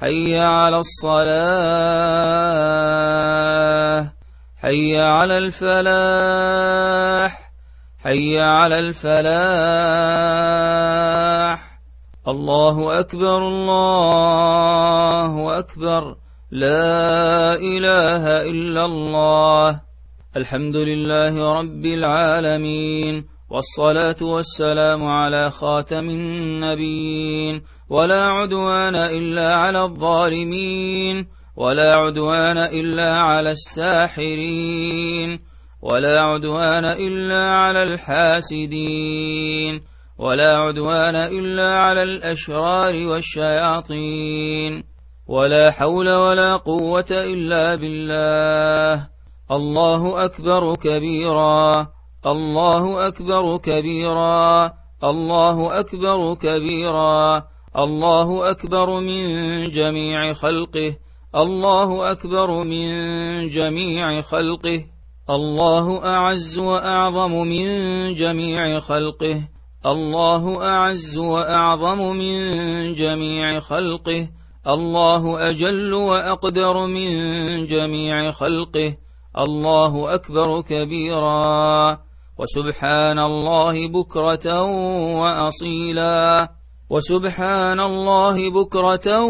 حي على الصلاة حي على الفلاح حي على الفلاح. الله أكبر الله أكبر. لا إله إلا الله. الحمد لله رب العالمين والصلاة والسلام على خاتم النبيين. ولا عدوان إلا على الظالمين ولا عدوان إلا على الساحرين ولا عدوان إلا على الحاسدين ولا عدوان إلا على الأشرار والشياطين ولا حول ولا قوة إلا بالله. الله أكبر كبيرا الله أكبر كبيرا الله أكبر كبيرا. الله أكبر من جميع خلقه. الله أكبر من جميع خلقه. الله أعز وأعظم من جميع خلقه. الله أعز وأعظم من جميع خلقه. الله أجل وأقدر من جميع خلقه. الله أكبر كبيرا. وسبحان الله بكرة وأصيلا. وسبحان الله بكرة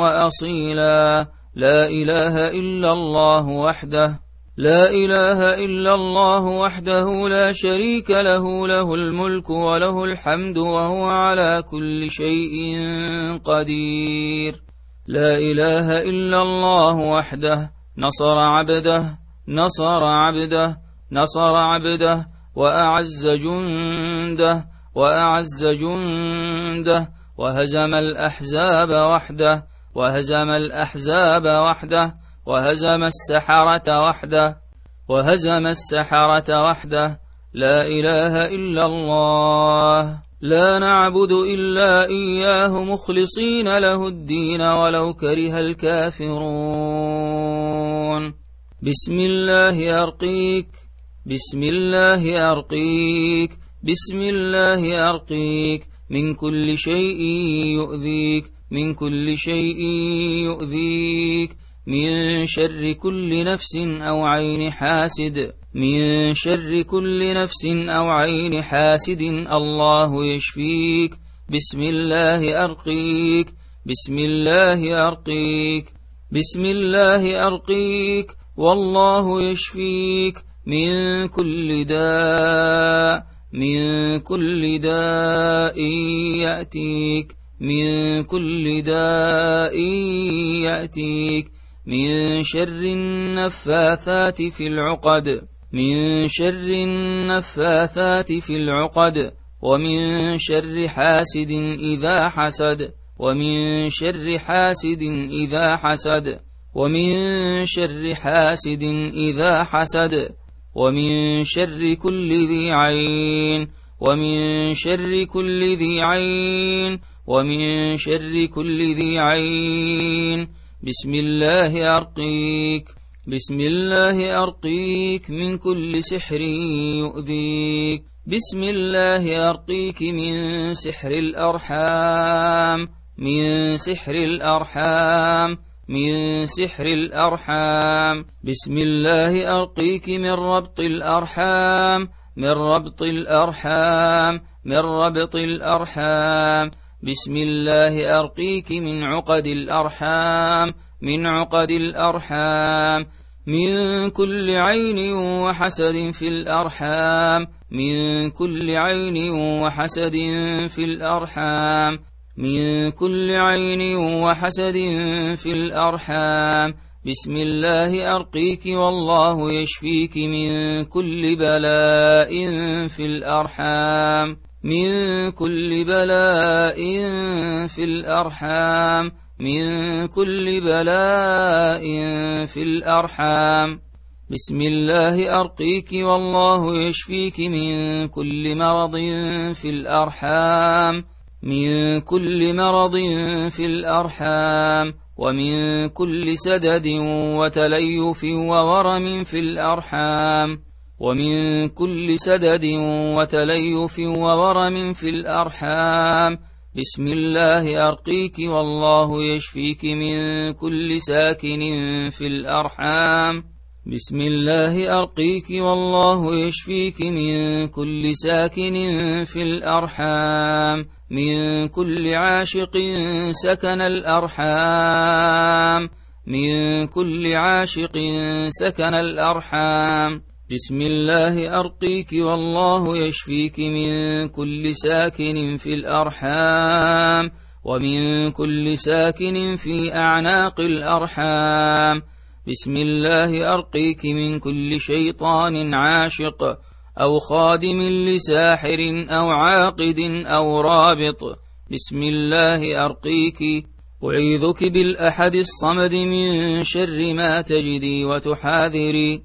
وأصيلا. لا إله إلا الله وحده لا إله إلا الله وحده لا شريك له له الملك وله الحمد وهو على كل شيء قدير. لا إله إلا الله وحده نصر عبده نصر عبده نصر عبده وأعز جنده وأعز جنده وهزم الأحزاب وحده وهزم الأحزاب وحده وهزم السحرة وحده وهزم السحرة وحده. لا إله إلا الله لا نعبد إلا إياه مخلصين له الدين ولو كره الكافرون. بسم الله أرقيك بسم الله أرقيك بسم الله أرقيك من كل شيء يؤذيك من كل شيء يؤذيك. من شر كل نفس أو عين حاسد من شر كل نفس أو عين حاسد الله يشفيك. بسم الله أرقيك بسم الله أرقيك بسم الله أرقيك والله يشفيك. من كل داء من كل داء يأتيك من كل داء يأتيك من شر النفاثات في العقد من شر النفاثات في العقد ومن شر حاسد إذا حسد ومن شر حاسد إذا حسد ومن شر حاسد إذا حسد. ومن شر كل ذي عين ومن شر كل ذي عين ومن شر كل ذي عين. بسم الله أرقيك بسم الله أرقيك من كل سحر يؤذيك. بسم الله أرقيك من سحر الأرحام من سحر الأرحام. من سحر الأرحام. بسم الله أرقيك من ربط الأرحام. من ربط الأرحام. من ربط الأرحام. بسم الله أرقيك من عقد الأرحام. من عقد الأرحام. من كل عين وحسد في الأرحام. من كل عين وحسد في الأرحام. من كل عين وحسد في الأرحام. بسم الله أرقيك والله يشفيك من كل بلاء في الأرحام. من كل بلاء في الأرحام. من كل بلاء في الأرحام. بسم الله أرقيك والله يشفيك من كل مرض في الأرحام. من كل مرض في الأرحام ومن كل سدد وتليف وورم في الأرحام ومن كل سدد وتليف وورم في الأرحام. بسم الله أرقيك والله يشفيك من كل ساكن في الأرحام. بسم الله أرقيك والله يشفيك من كل ساكن في الأرحام من كل عاشق سكن الأرحام من كل عاشق سكن الأرحام. بسم الله أرقيك والله يشفيك من كل ساكن في الأرحام ومن كل ساكن في أعناق الأرحام. بسم الله أرقيك من كل شيطان عاشق أو خادم لساحر أو عاقد أو رابط. بسم الله أرقيك. أعيذك بالأحد الصمد من شر ما تجدي وتحاذري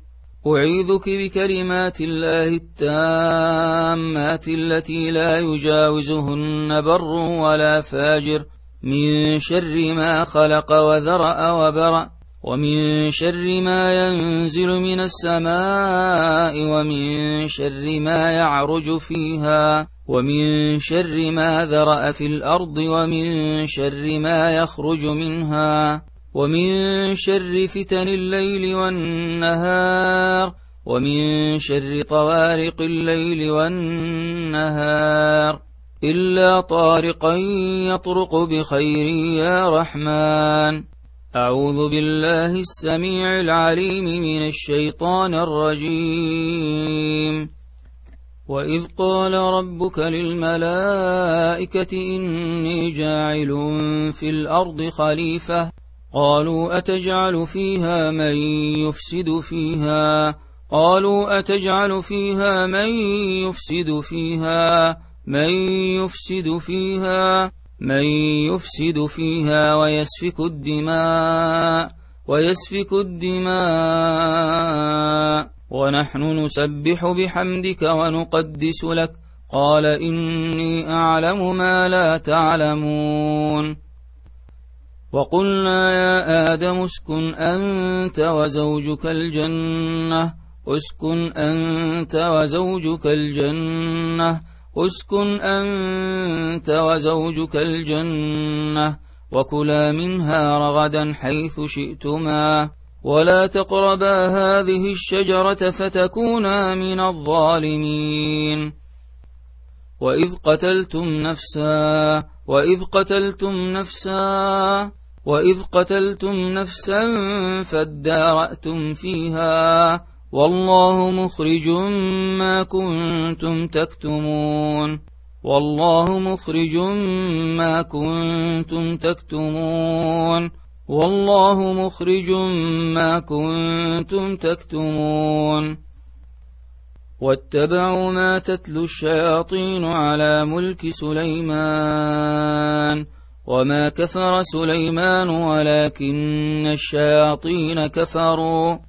أعيذك بكلمات الله التامات التي لا يجاوزهن بر ولا فاجر. من شر ما خلق وذرأ وبرأ. ومن شر ما ينزل من السماء ومن شر ما يعرج فيها ومن شر ما ذرأ في الأرض ومن شر ما يخرج منها ومن شر فتن الليل والنهار ومن شر طوارق الليل والنهار إلا طارقا يطرق بخير يا رحمن أعوذ بالله السميع العليم من الشيطان الرجيم. وإذ قال ربك للملائكة إني جاعل في الأرض خليفة. قالوا أتجعل فيها من يفسد فيها؟ قالوا أتجعل فيها من يفسد فيها؟ من يفسد فيها؟ من يفسد فيها ويسفك الدماء ويسفك الدماء. ونحن نسبح بحمدك ونقدس لك. قال إني أعلم ما لا تعلمون. وقلنا يا آدم اسكن أنت وزوجك الجنة اسكن أنت وزوجك الجنة. اسكن أنت وزوجك الجنة وكلا منها رغدا حيث شئتما ولا تقربا هذه الشجرة فتكونا من الظالمين. وإذ قتلتم نفسا وإذ قتلتم نفسا وإذ قتلتم نفسا فادارأتم فيها والله مخرج ما كنتم تكتمون. والله مخرج ما كنتم تكتمون. والله مخرج ما كنتم تكتمون. واتبعوا ما تتلو الشياطين على ملك سليمان. وما كفر سليمان ولكن الشياطين كفروا.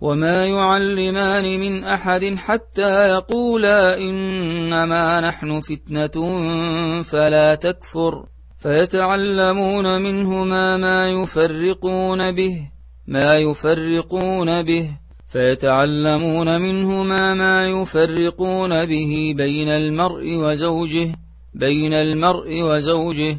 وما يعلمان من أحد حتى يقولا إنما نحن فتنة فلا تكفر فيتعلمون منهما ما يفرقون به ما يفرقون به فيتعلمون منهما ما يفرقون به بين المرء وزوجه بين المرء وزوجه.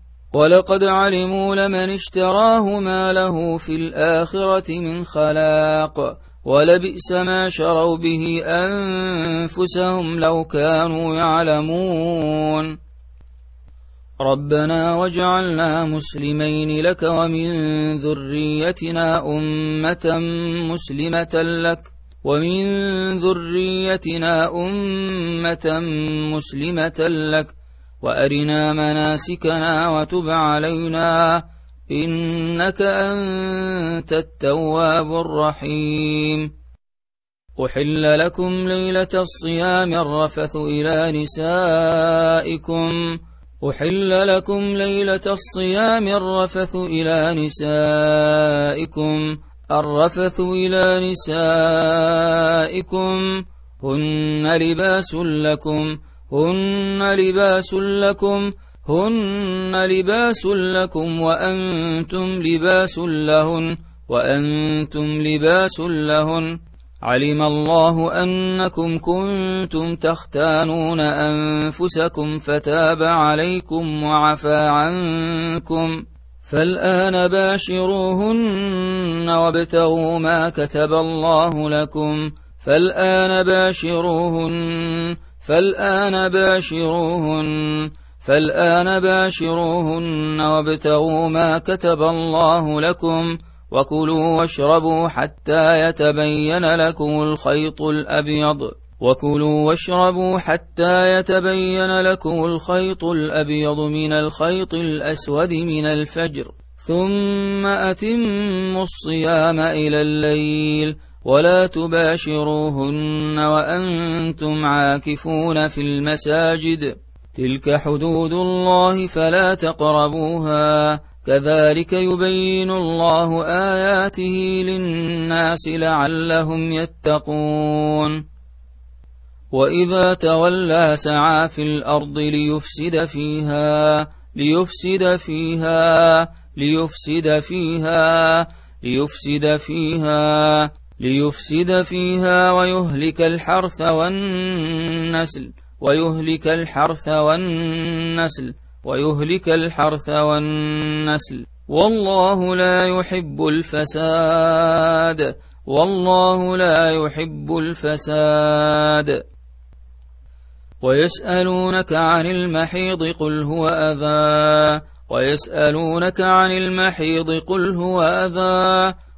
ولقد علموا لمن اشتراه ما له في الآخرة من خلاق ولبئس ما شروا به أنفسهم لو كانوا يعلمون. ربنا واجعلنا مسلمين لك ومن ذريتنا أمة مسلمة لك ومن ذريتنا أمة مسلمة لك وأرنا مناسكنا وتب علينا إنك أنت التواب الرحيم. أحل لكم ليلة الصيام الرفث إلى نسائكم. أحل لكم ليلة الصيام الرفث إلى نسائكم. الرفث إلى نسائكم. هن لباس لكم. هن لباس لكم هن لباس لكم وأنتم لباس لهن وأنتم لباس لهن. علم الله أنكم كنتم تختانون أنفسكم فتاب عليكم وعفى عنكم. فالآن باشروهن وابتغوا ما كتب الله لكم. فالآن باشروهن فالآن باشروهن فالآن باشروهن وابتغوا ما كتب الله لكم وكلوا واشربوا حتى يتبين لكم الخيط الأبيض. وكلوا واشربوا حتى يتبين لكم الخيط الأبيض من الخيط الأسود من الفجر. ثم أتموا الصيام إلى الليل. ولا تباشروهن وأنتم عاكفون في المساجد. تلك حدود الله فلا تقربوها. كذلك يبين الله آياته للناس لعلهم يتقون. وإذا تولى سعى في الأرض ليفسد فيها ليفسد فيها ليفسد فيها ليفسد فيها. ليفسد فيها ويهلك الحرث والنسل ويهلك الحرث والنسل ويهلك الحرث والنسل. والله لا يحب الفساد والله لا يحب الفساد. ويسألونك عن المحيض قل هو أذى ويسألونك عن المحيض قل هو أذى.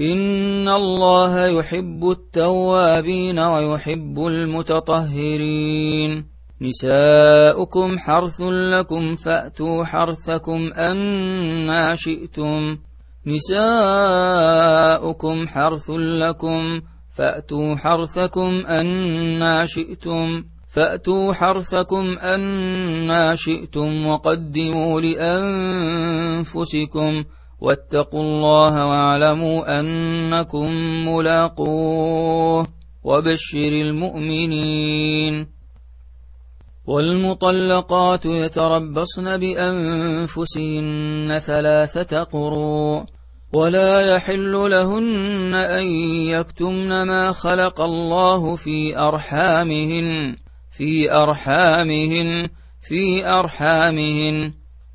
إن الله يحب التوابين ويحب المتطهرين نساؤكم حرث لكم فأتوا حرثكم أنا شئتم نساؤكم حرث لكم فأتوا حرثكم أنا شئتم فأتوا حرثكم أنا شئتم وقدموا لأنفسكم واتقوا الله واعلموا أنكم ملاقوه وبشر المؤمنين. والمطلقات يتربصن بأنفسهن ثلاثة قروء. ولا يحل لهن أن يكتمن ما خلق الله في أرحامهن في أرحامهن في أرحامهن.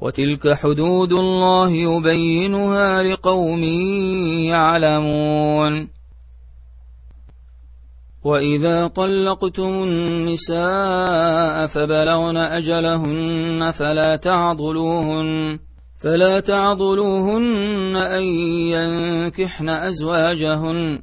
وتلك حدود الله يبينها لقوم يعلمون. وإذا طلقتم النساء فبلغن أجلهن فلا تعضلوهن فلا تعضلوهن أن ينكحن أزواجهن.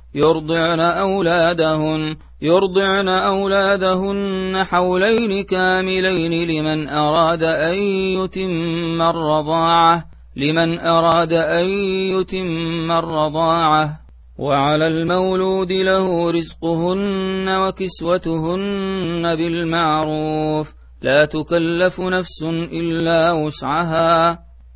يرضعن أولادهن يرضعن أولادهن حولين كاملين لمن أراد أن يتم الرضاعة لمن أراد أن يتم الرضاعة. وعلى المولود له رزقهن وكسوتهن بالمعروف لا تكلف نفس إلا وسعها.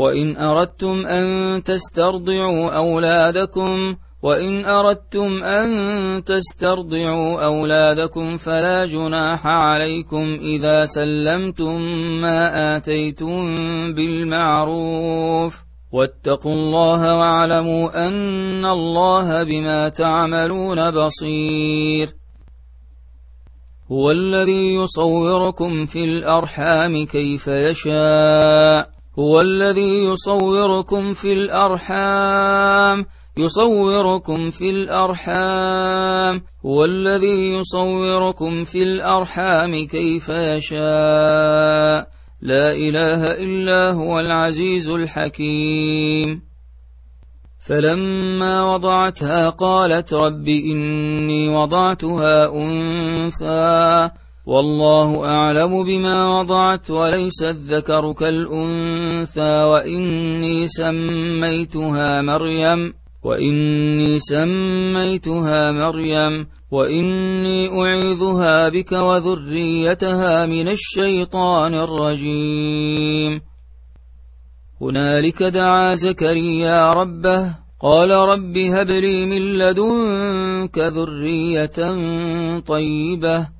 وإن أردتم أن تسترضعوا أولادكم وإن أردتم أن تسترضعوا أولادكم فلا جناح عليكم إذا سلمتم ما آتيتم بالمعروف. واتقوا الله واعلموا أن الله بما تعملون بصير. هو الذي يصوركم في الأرحام كيف يشاء. هو الذي يصوركم في الأرحام يصوركم في الأرحام. هو الذي يصوركم في الأرحام كيف يشاء. لا إله إلا هو العزيز الحكيم. فلما وضعتها قالت رب إني وضعتها أنثى. والله أعلم بما وضعت وليس الذكر كالأنثى وإني سميتها مريم وإني سميتها مريم وإني أعيذها بك وذريتها من الشيطان الرجيم. هنالك دعا زكريا ربه قال رب هب لي من لدنك ذرية طيبة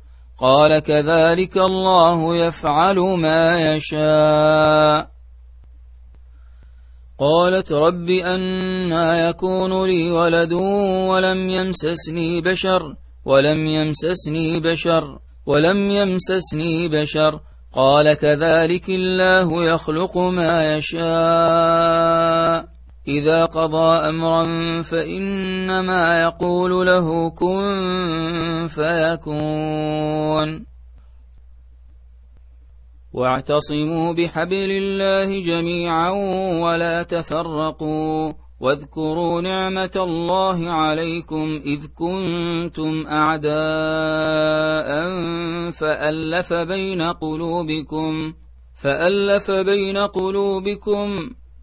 قال كذلك الله يفعل ما يشاء. قالت رب أنا يكون لي ولد ولم يمسسني بشر ولم يمسسني بشر ولم يمسسني بشر. قال كذلك الله يخلق ما يشاء. إذا قضى أمرا فإنما يقول له كن فيكون. واعتصموا بحبل الله جميعا ولا تفرقوا واذكروا نعمة الله عليكم إذ كنتم أعداء فألف بين قلوبكم فألف بين قلوبكم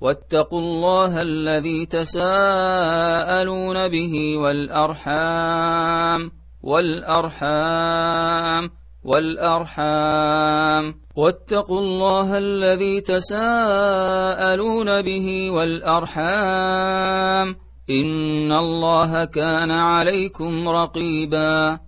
واتقوا الله الذي تساءلون به والأرحام والأرحام والأرحام. واتقوا الله الذي تساءلون به والأرحام. إن الله كان عليكم رقيبا.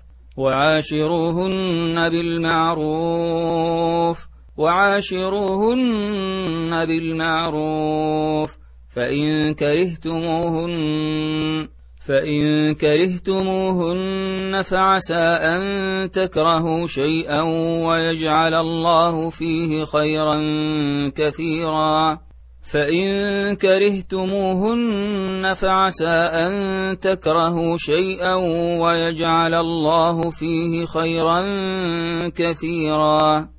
وعاشروهن بالمعروف وعاشروهن بالمعروف فإن كرهتموهن فإن كرهتموهن فعسى أن تكرهوا شيئا ويجعل الله فيه خيرا كثيرا. فإن كرهتموهن فعسى أن تكرهوا شيئا ويجعل الله فيه خيرا كثيرا.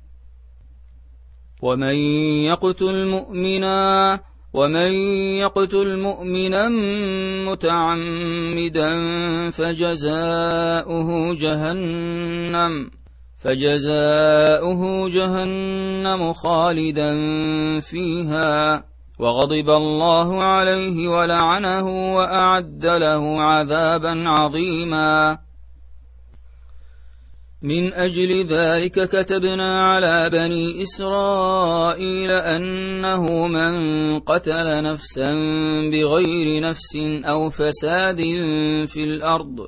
ومن يقتل مؤمنا ومن يقتل مؤمنا متعمدا فجزاؤه جهنم فجزاؤه جهنم خالدا فيها. وغضب الله عليه ولعنه وأعد له عذابا عظيما. من أجل ذلك كتبنا على بني إسرائيل أنه من قتل نفسا بغير نفس أو فساد في الأرض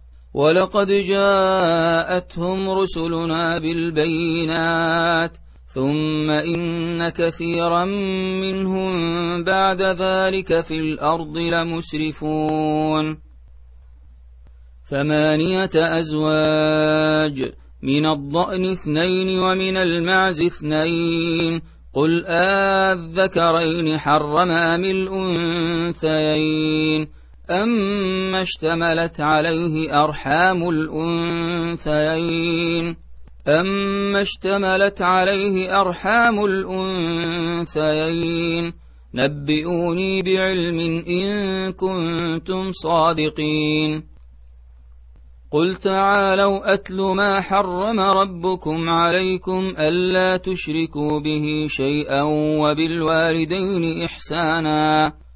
ولقد جاءتهم رسلنا بالبينات ثم إن كثيرا منهم بعد ذلك في الأرض لمسرفون ثمانية أزواج من الضأن اثنين ومن المعز اثنين قل آذكرين حرم أم الأنثيين أما اشتملت عليه أرحام الأنثيين أما اشتملت عليه أرحام الأنثيين نبئوني بعلم إن كنتم صادقين قل تعالوا أتل ما حرم ربكم عليكم ألا تشركوا به شيئا وبالوالدين إحسانا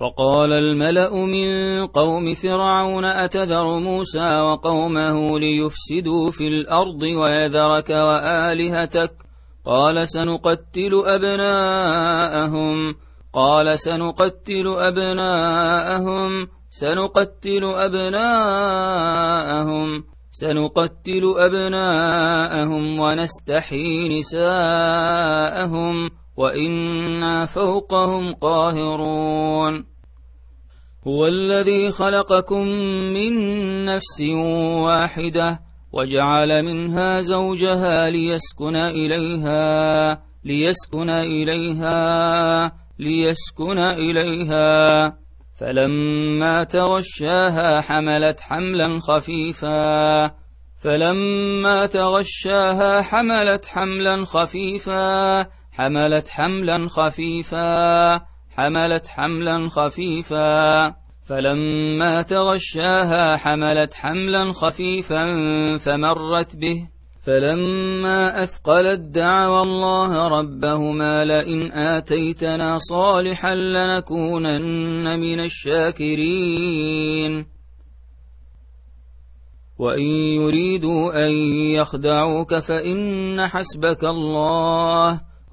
وقال الملأ من قوم فرعون أتذر موسى وقومه ليفسدوا في الأرض ويذرك وآلهتك؟ قال سنقتل أبناءهم. قال سنقتل أبناءهم. سنقتل أبناءهم. سنقتل أبناءهم ونستحيي نساءهم. وإنا فوقهم قاهرون هو الذي خلقكم من نفس واحدة وجعل منها زوجها ليسكن إليها ليسكن إليها ليسكن إليها فلما تغشاها حملت حملا خفيفا فلما تغشاها حملت حملا خفيفا حملت حملا خفيفا حملت حملا خفيفا. فلما تغشاها حملت حملا خفيفا فمرت به. فلما أثقلت دعوا الله ربهما لئن آتيتنا صالحا لنكونن من الشاكرين. وإن يريدوا أن يخدعوك فإن حسبك الله.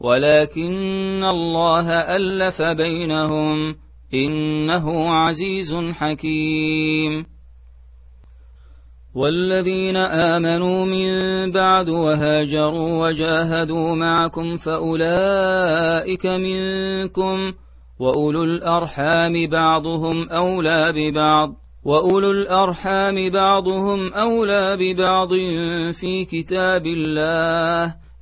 ولكن الله ألف بينهم إنه عزيز حكيم. والذين آمنوا من بعد وهاجروا وجاهدوا معكم فأولئك منكم وأولو الأرحام بعضهم أولى ببعض وأولو الأرحام بعضهم أولى ببعض في كتاب الله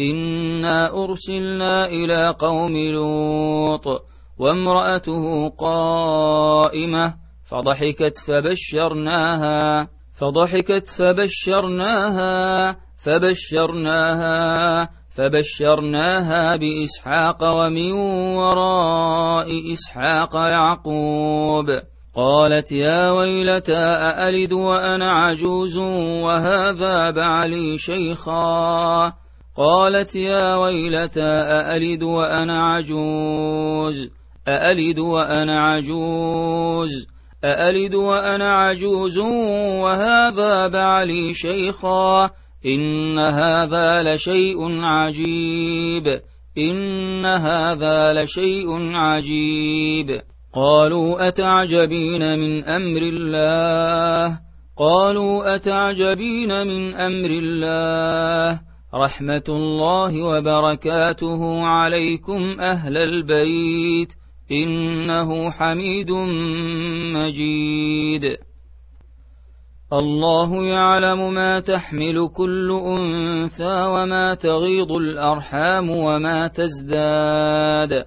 إنا أرسلنا إلى قوم لوط وامرأته قائمة فضحكت فبشرناها فضحكت فبشرناها فبشرناها فبشرناها بإسحاق ومن وراء إسحاق يعقوب. قالت يا ويلتى أألد وأنا عجوز وهذا بعلي شيخا؟ قالت يا ويلتى أألد وأنا عجوز؟ أألد وأنا عجوز؟ أألد وأنا عجوز وهذا بعلي شيخا إن هذا لشيء عجيب إن هذا لشيء عجيب. قالوا أتعجبين من أمر الله؟ قالوا أتعجبين من أمر الله؟ رحمة الله وبركاته عليكم أهل البيت إنه حميد مجيد الله يعلم ما تحمل كل أنثى وما تغيض الأرحام وما تزداد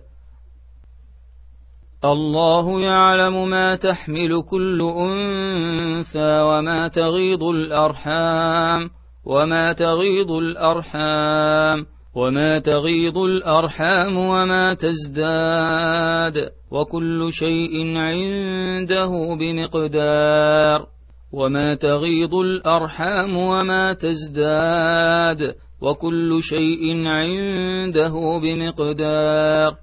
الله يعلم ما تحمل كل أنثى وما تغيض الأرحام وما تغيض الأرحام وما تغيض الأرحام وما تزداد وكل شيء عنده بمقدار. وما تغيض الأرحام وما تزداد وكل شيء عنده بمقدار.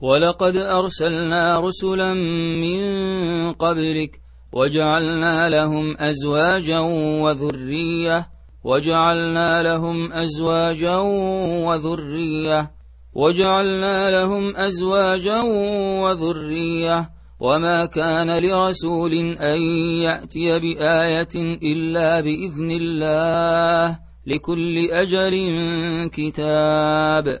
ولقد أرسلنا رسلا من قبلك وجعلنا لهم أزواجا وذرية وجعلنا لهم أزواجا وذرية وجعلنا لهم أزواجا وذرية. وما كان لرسول أن يأتي بآية إلا بإذن الله لكل أجل كتاب.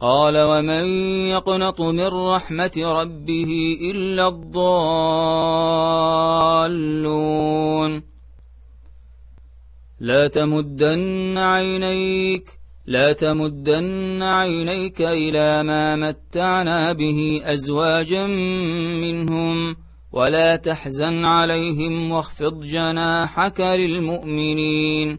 قال ومن يقنط من رحمة ربه إلا الضالون. لا تمدن عينيك لا تمدن عينيك إلى ما متعنا به أزواجا منهم ولا تحزن عليهم واخفض جناحك للمؤمنين.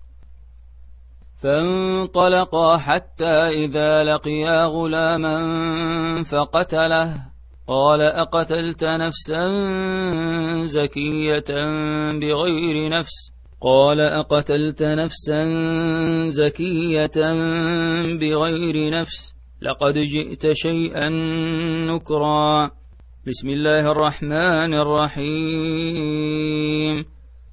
فانطلقا حتى إذا لقيا غلاما فقتله. قال أقتلت نفسا زكية بغير نفس؟ قال أقتلت نفسا زكية بغير نفس. لقد جئت شيئا نكرا. بسم الله الرحمن الرحيم.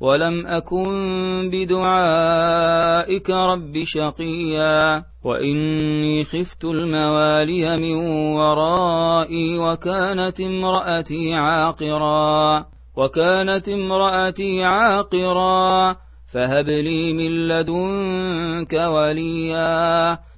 ولم أكن بدعائك رب شقيا وإني خفت الموالي من ورائي وكانت امرأتي عاقرا وكانت امرأتي عاقرا فهب لي من لدنك وليا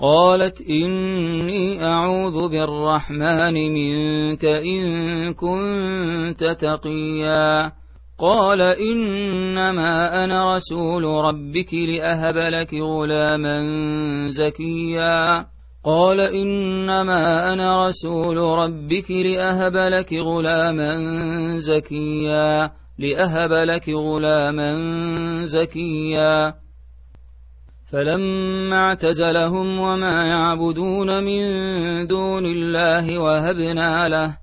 قالت إني أعوذ بالرحمن منك إن كنت تقيا. قال إنما أنا رسول ربك لأهب لك غلاما زكيا. قال إنما أنا رسول ربك لأهب لك غلاما زكيا. لأهب لك غلاما زكيا. فلما اعتزلهم وما يعبدون من دون الله وهبنا له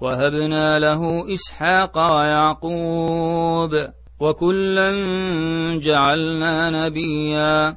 وهبنا له إسحاق ويعقوب وكلا جعلنا نبيا.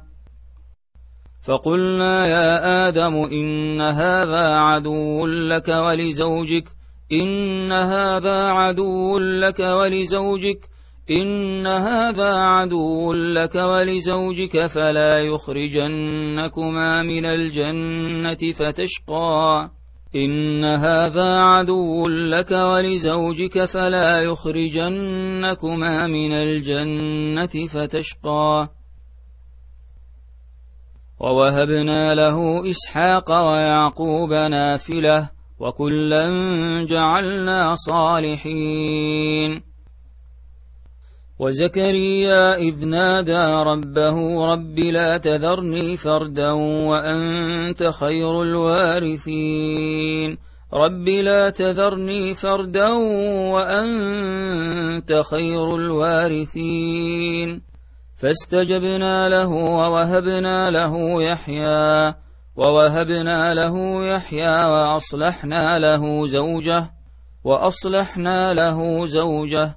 فقلنا يا آدم إن هذا عدو لك ولزوجك إن هذا عدو لك ولزوجك إن هذا عدو لك ولزوجك فلا يخرجنكما من الجنة فتشقى. إن هذا عدو لك ولزوجك فلا يخرجنكما من الجنة فتشقى. ووهبنا له إسحاق ويعقوب نافلة وكلا جعلنا صالحين. وزكريا إذ نادى ربه رب لا تذرني فردا وأنت خير الوارثين. رب لا تذرني فردا وأنت خير الوارثين. فاستجبنا له ووهبنا له يحيى ووهبنا له يحيى وأصلحنا له زوجه وأصلحنا له زوجه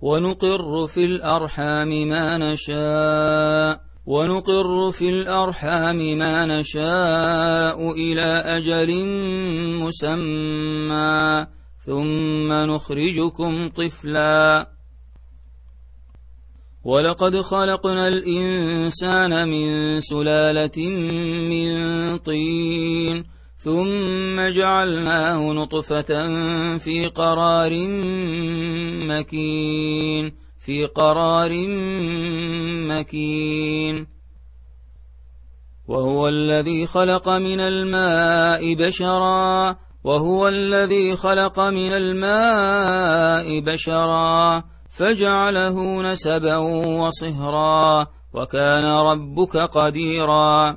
ونقر في الأرحام ما نشاء ونقر في الأرحام ما نشاء إلى أجل مسمى ثم نخرجكم طفلا. ولقد خلقنا الإنسان من سلالة من طين ثم جعلناه نطفة في قرار مكين في قرار مكين. وهو الذي خلق من الماء بشرا وهو الذي خلق من الماء بشرا فجعله نسبا وصهرا وكان ربك قديرا.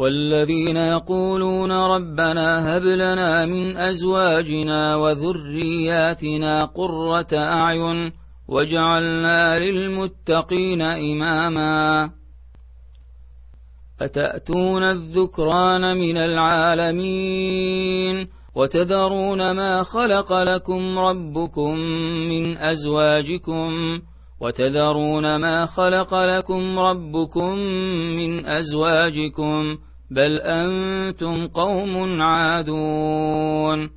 والذين يقولون ربنا هب لنا من أزواجنا وذرياتنا قرة أعين واجعلنا للمتقين إماما. أتأتون الذكران من العالمين وتذرون ما خلق لكم ربكم من أزواجكم وتذرون ما خلق لكم ربكم من أزواجكم بل أنتم قوم عادون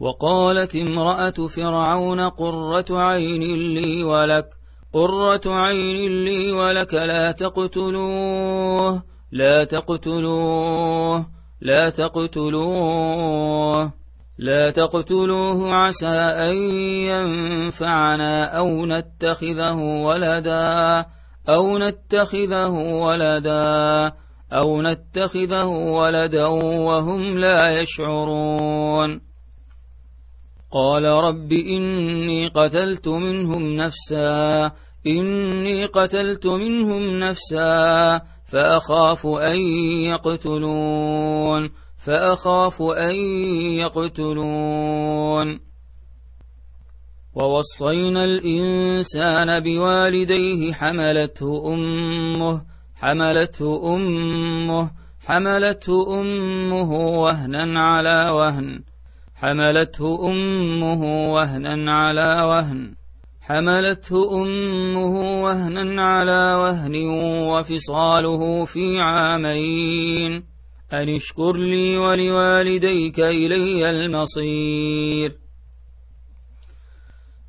وقالت امرأة فرعون قرة عين لي ولك قرة عين لي ولك لا تقتلوه لا تقتلوه لا تقتلوه لا تقتلوه عسى أن ينفعنا أو نتخذه ولدا أو نتخذه ولدا. أو نتخذه ولدا وهم لا يشعرون. قال رب إني قتلت منهم نفسا إني قتلت منهم نفسا فأخاف أن يقتلون فأخاف أن يقتلون. ووصينا الإنسان بوالديه حملته أمه حملته أمه حملته أمه وهنا على وهن. حملته أمه وهنا على وهن. حملته أمه وهنا على وهن وفصاله في عامين. أن اشكر لي ولوالديك إلي المصير.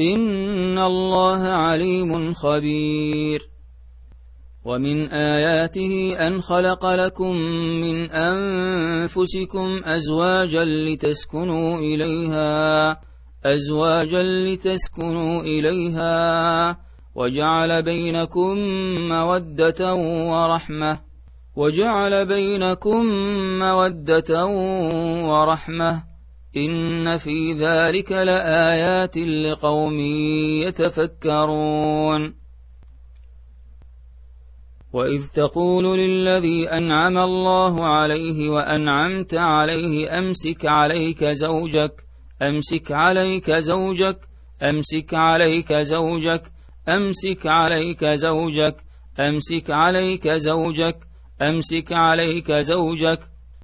إن الله عليم خبير. ومن آياته أن خلق لكم من أنفسكم أزواجا لتسكنوا إليها أزواجا لتسكنوا إليها وجعل بينكم مودة ورحمة وجعل بينكم مودة ورحمة إن في ذلك لآيات لقوم يتفكرون. وإذ تقول للذي أنعم الله عليه وأنعمت عليه أمسك عليك زوجك أمسك عليك زوجك أمسك عليك زوجك أمسك عليك زوجك أمسك عليك زوجك أمسك عليك زوجك.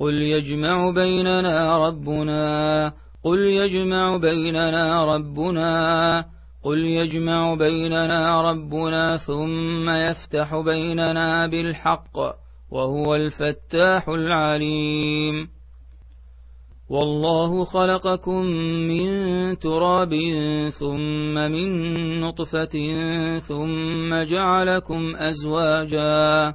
قل يجمع بيننا ربنا قل يجمع بيننا ربنا قل يجمع بيننا ربنا ثم يفتح بيننا بالحق وهو الفتاح العليم والله خلقكم من تراب ثم من نطفة ثم جعلكم أزواجا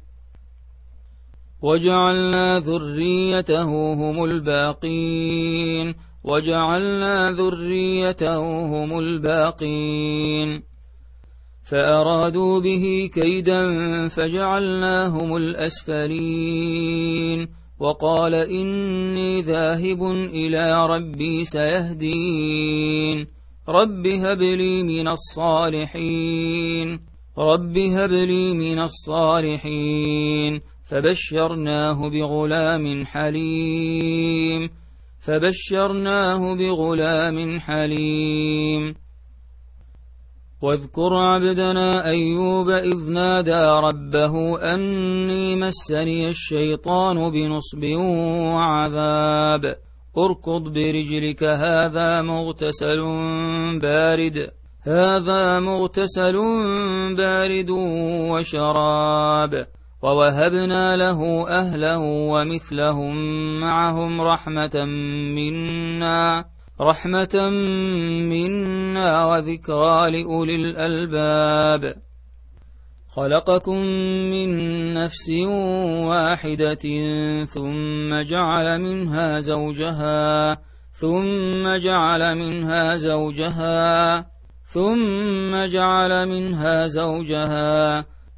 وجعلنا ذريته هم الباقين. وجعلنا ذريته هم الباقين. فأرادوا به كيدا فجعلناهم الأسفلين. وقال إني ذاهب إلى ربي سيهدين. رب هب لي من الصالحين. رب هب لي من الصالحين. فبشرناه بغلام حليم. فبشرناه بغلام حليم. واذكر عبدنا أيوب إذ نادى ربه أني مسني الشيطان بنصب وعذاب. اركض برجلك هذا مغتسل بارد. هذا مغتسل بارد وشراب. ووهبنا له أهله ومثلهم معهم رحمة منا رحمة منا وذكرى لأولي الألباب. خلقكم من نفس واحدة ثم جعل منها زوجها ثم جعل منها زوجها ثم جعل منها زوجها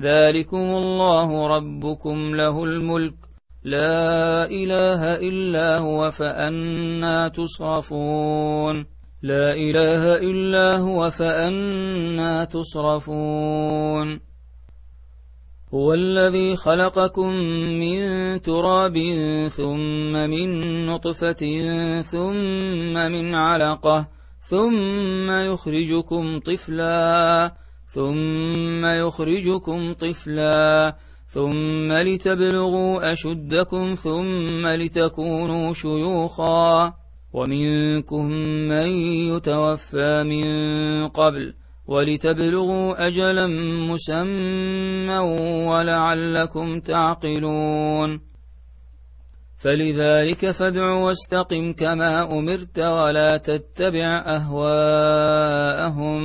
ذلكم الله ربكم له الملك. لا إله إلا هو فأنا تصرفون. لا إله إلا هو فأنا تصرفون. هو الذي خلقكم من تراب ثم من نطفة ثم من علقة ثم يخرجكم طفلاً. ثم يخرجكم طفلا ثم لتبلغوا أشدكم ثم لتكونوا شيوخا. ومنكم من يتوفى من قبل ولتبلغوا أجلا مسمى ولعلكم تعقلون. فلذلك فادع واستقم كما أمرت ولا تتبع أهواءهم.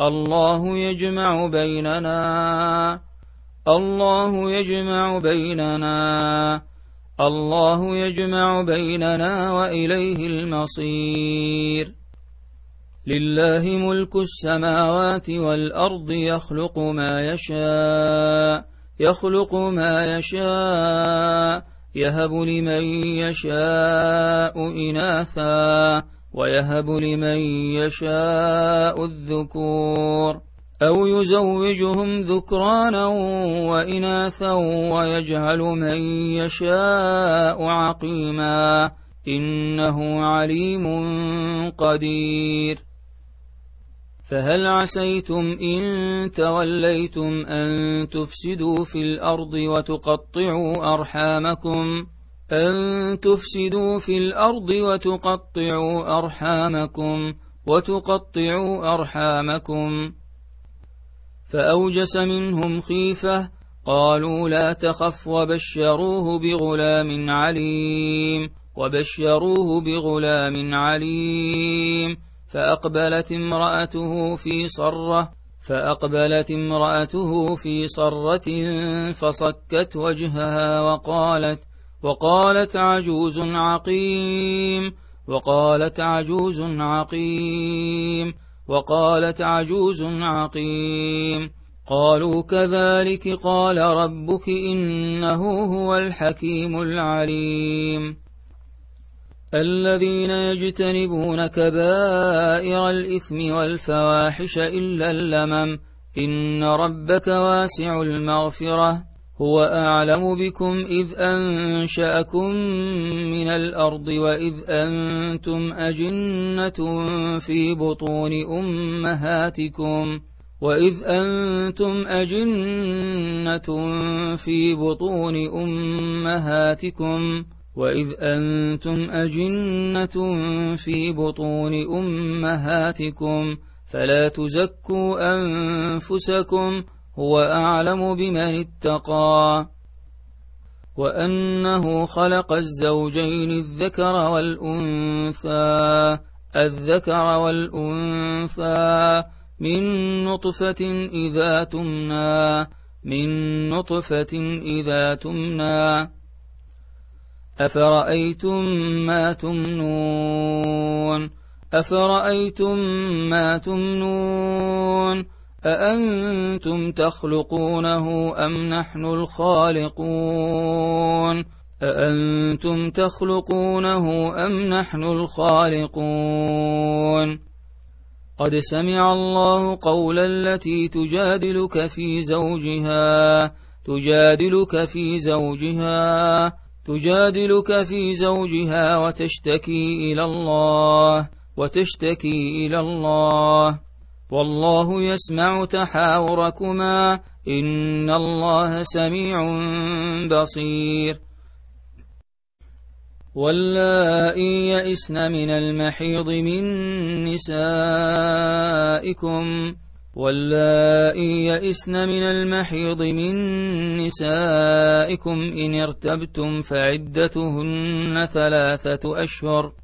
الله يجمع بيننا الله يجمع بيننا الله يجمع بيننا وإليه المصير. لله ملك السماوات والأرض يخلق ما يشاء يخلق ما يشاء يهب لمن يشاء إناثا. ويهب لمن يشاء الذكور أو يزوجهم ذكرانا وإناثا ويجعل من يشاء عقيما إنه عليم قدير فهل عسيتم إن توليتم أن تفسدوا في الأرض وتقطعوا أرحامكم ؟ أن تفسدوا في الأرض وتقطعوا أرحامكم وتقطعوا أرحامكم. فأوجس منهم خيفة قالوا لا تخف وبشروه بغلام عليم وبشروه بغلام عليم. فأقبلت امرأته في صرة فأقبلت امرأته في صرة فصكت وجهها وقالت وقالت عجوز عقيم وقالت عجوز عقيم وقالت عجوز عقيم. قالوا كذلك قال ربك إنه هو الحكيم العليم. الذين يجتنبون كبائر الإثم والفواحش إلا اللمم إن ربك واسع المغفرة. هو أعلم بكم إذ أنشأكم من الأرض وإذ أنتم أجنة في بطون أمهاتكم وإذ أنتم أجنة في بطون أمهاتكم وإذ أنتم أجنة في بطون أمهاتكم فلا تزكوا أنفسكم هو أعلم بمن اتقى. وأنه خلق الزوجين الذكر والأنثى. الذكر والأنثى من نطفة إذا تمنى. من نطفة إذا تمنى. أفرأيتم ما تمنون؟ أفرأيتم ما تمنون؟ أأنتم تخلقونه أم نحن الخالقون؟ أأنتم تخلقونه أم نحن الخالقون؟ قد سمع الله قول التي تجادلك في زوجها تجادلك في زوجها تجادلك في زوجها وتشتكي إلى الله وتشتكي إلى الله. والله يسمع تحاوركما. إن الله سميع بصير. واللائي يئسن من المحيض من نسائكم. واللائي يئسن من المحيض من نسائكم إن ارتبتم فعدتهن ثلاثة أشهر.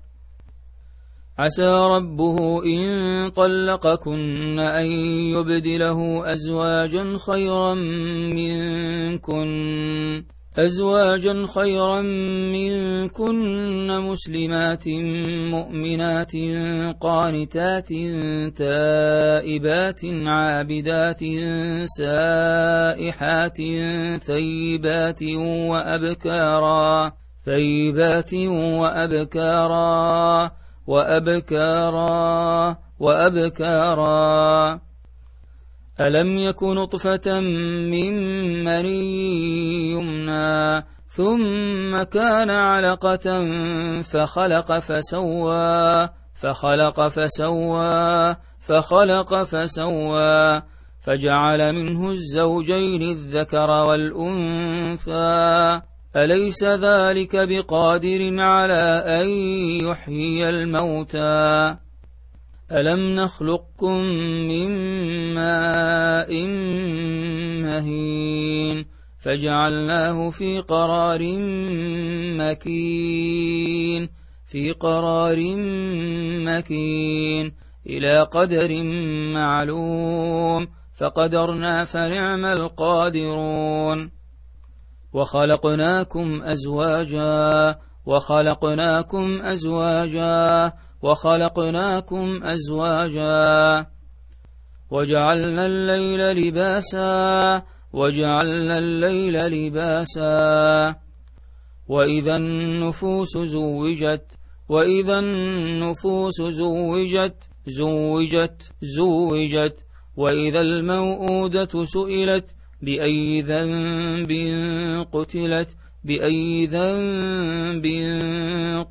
عسى ربه إن طلقكن أن يبدله أزواجا خيرا منكن أزواجا خيرا منكن مسلمات مؤمنات قانتات تائبات عابدات سائحات ثيبات وأبكارا ثيبات وأبكارا. وأبكارا وأبكارا. ألم يك نطفة من مني يمنى ثم كان علقة فخلق فسوى فخلق فسوى فخلق فسوى. فجعل منه الزوجين الذكر والأنثى. أليس ذلك بقادر على أن يحيي الموتى؟ ألم نخلقكم من ماء مهين فجعلناه في قرار مكين في قرار مكين إلى قدر معلوم فقدرنا فنعم القادرون. وخلقناكم أزواجا وخلقناكم أزواجا وخلقناكم أزواجا. وجعلنا الليل لباسا وجعلنا الليل لباسا. وإذا النفوس زوجت وإذا النفوس زوجت زوجت زوجت. وإذا الموءودة سئلت بأي ذنب قتلت بأي ذنب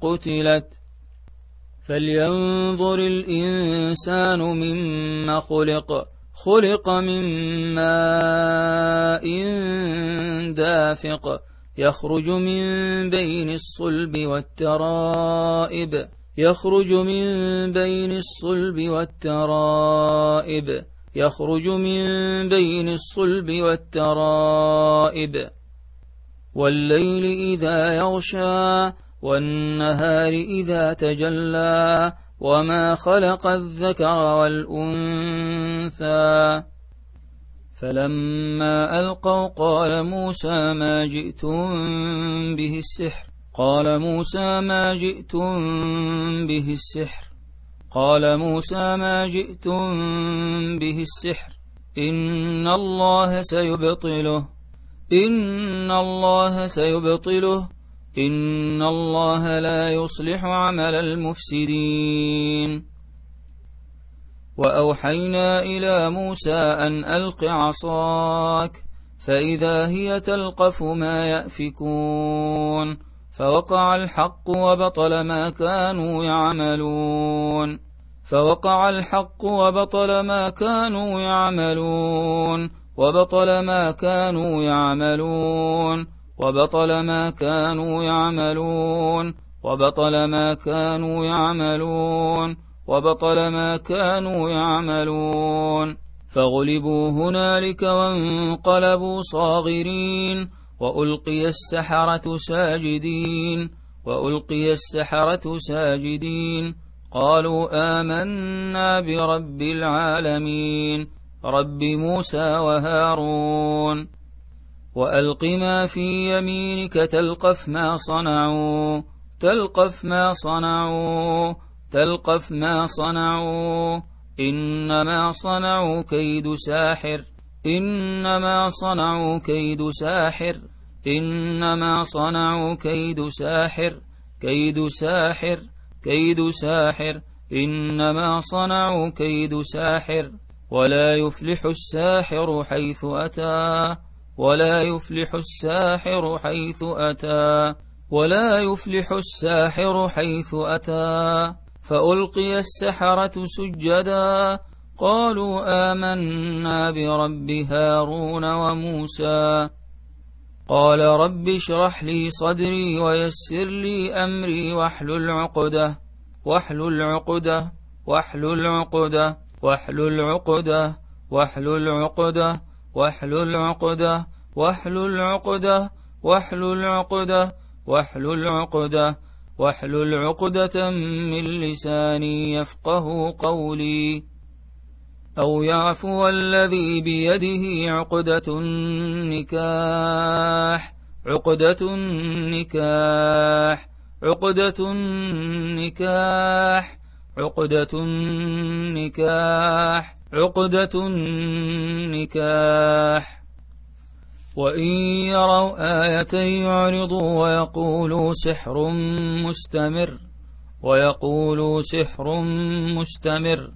قتلت. فلينظر الإنسان مما خلق خلق من ماء دافق. يخرج من بين الصلب والترائب يخرج من بين الصلب والترائب. يخرج من بين الصلب والترائب والليل إذا يغشى والنهار إذا تجلى وما خلق الذكر والأنثى. فلما ألقوا قال موسى ما جئتم به السحر قال موسى ما جئتم به السحر. قال موسى ما جئتم به السحر. إن الله سيبطله. إن الله سيبطله. إن الله لا يصلح عمل المفسدين. وأوحينا إلى موسى أن ألق عصاك فإذا هي تلقف ما يأفكون. فوقع الحق وبطل ما كانوا يعملون. فوقع الحق وبطل ما كانوا يعملون. وبطل ما كانوا يعملون. وبطل ما كانوا يعملون. وبطل ما كانوا يعملون. وبطل ما كانوا يعملون. فغلبوا هنالك وانقلبوا صاغرين. وألقي السحرة ساجدين وألقي السحرة ساجدين. قالوا آمنا برب العالمين رب موسى وهارون. وألق ما في يمينك تلقف ما صنعوا تلقف ما صنعوا تلقف ما صنعوا. إنما صنعوا كيد ساحر إنما صنعوا كيد ساحر. إنما صنعوا كيد ساحر كيد ساحر كيد ساحر. إنما صنعوا كيد ساحر ولا يفلح الساحر حيث أتى. ولا يفلح الساحر حيث أتى. ولا يفلح الساحر حيث أتى. فألقي السحرة سجدا. قالوا آمنا برب هارون وموسى. قال رب اشرح لي صدري ويسر لي أمري واحلل عقدة واحلل عقدة واحلل عقدة واحلل عقدة واحلل عقدة واحلل عقدة واحلل عقدة واحلل عقدة واحلل عقدة واحلل عقدة من لساني يفقه قولي. أو يعفو الذي بيده عقدة النكاح عقدة النكاح عقدة النكاح عقدة النكاح عقدة النكاح. وإن يروا آية يعرضوا ويقولوا سحر مستمر ويقولوا سحر مستمر.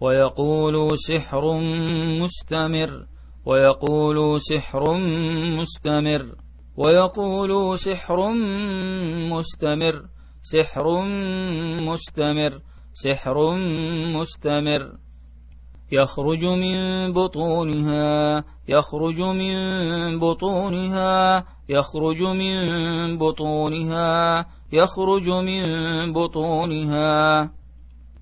ويقولوا سحر مستمر ويقولوا سحر مستمر ويقولوا سحر مستمر سحر مستمر سحر مستمر. يخرج من بطونها يخرج من بطونها يخرج من بطونها يخرج من بطونها.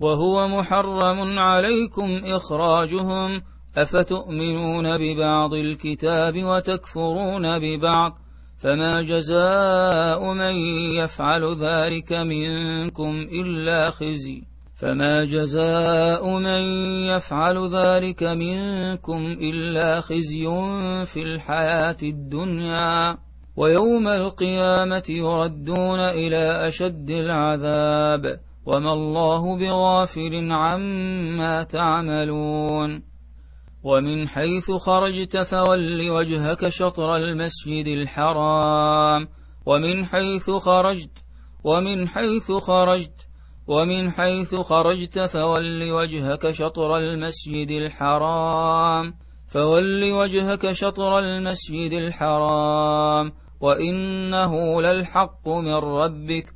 وهو محرم عليكم إخراجهم أفتؤمنون ببعض الكتاب وتكفرون ببعض فما جزاء من يفعل ذلك منكم إلا خزي فما جزاء من يفعل ذلك منكم إلا خزي في الحياة الدنيا ويوم القيامة يردون إلى أشد العذاب وما الله بغافل عما تعملون. ومن حيث خرجت فول وجهك شطر المسجد الحرام. ومن حيث خرجت ومن حيث خرجت ومن حيث خرجت فول وجهك شطر المسجد الحرام. فول وجهك شطر المسجد الحرام. وإنه للحق من ربك.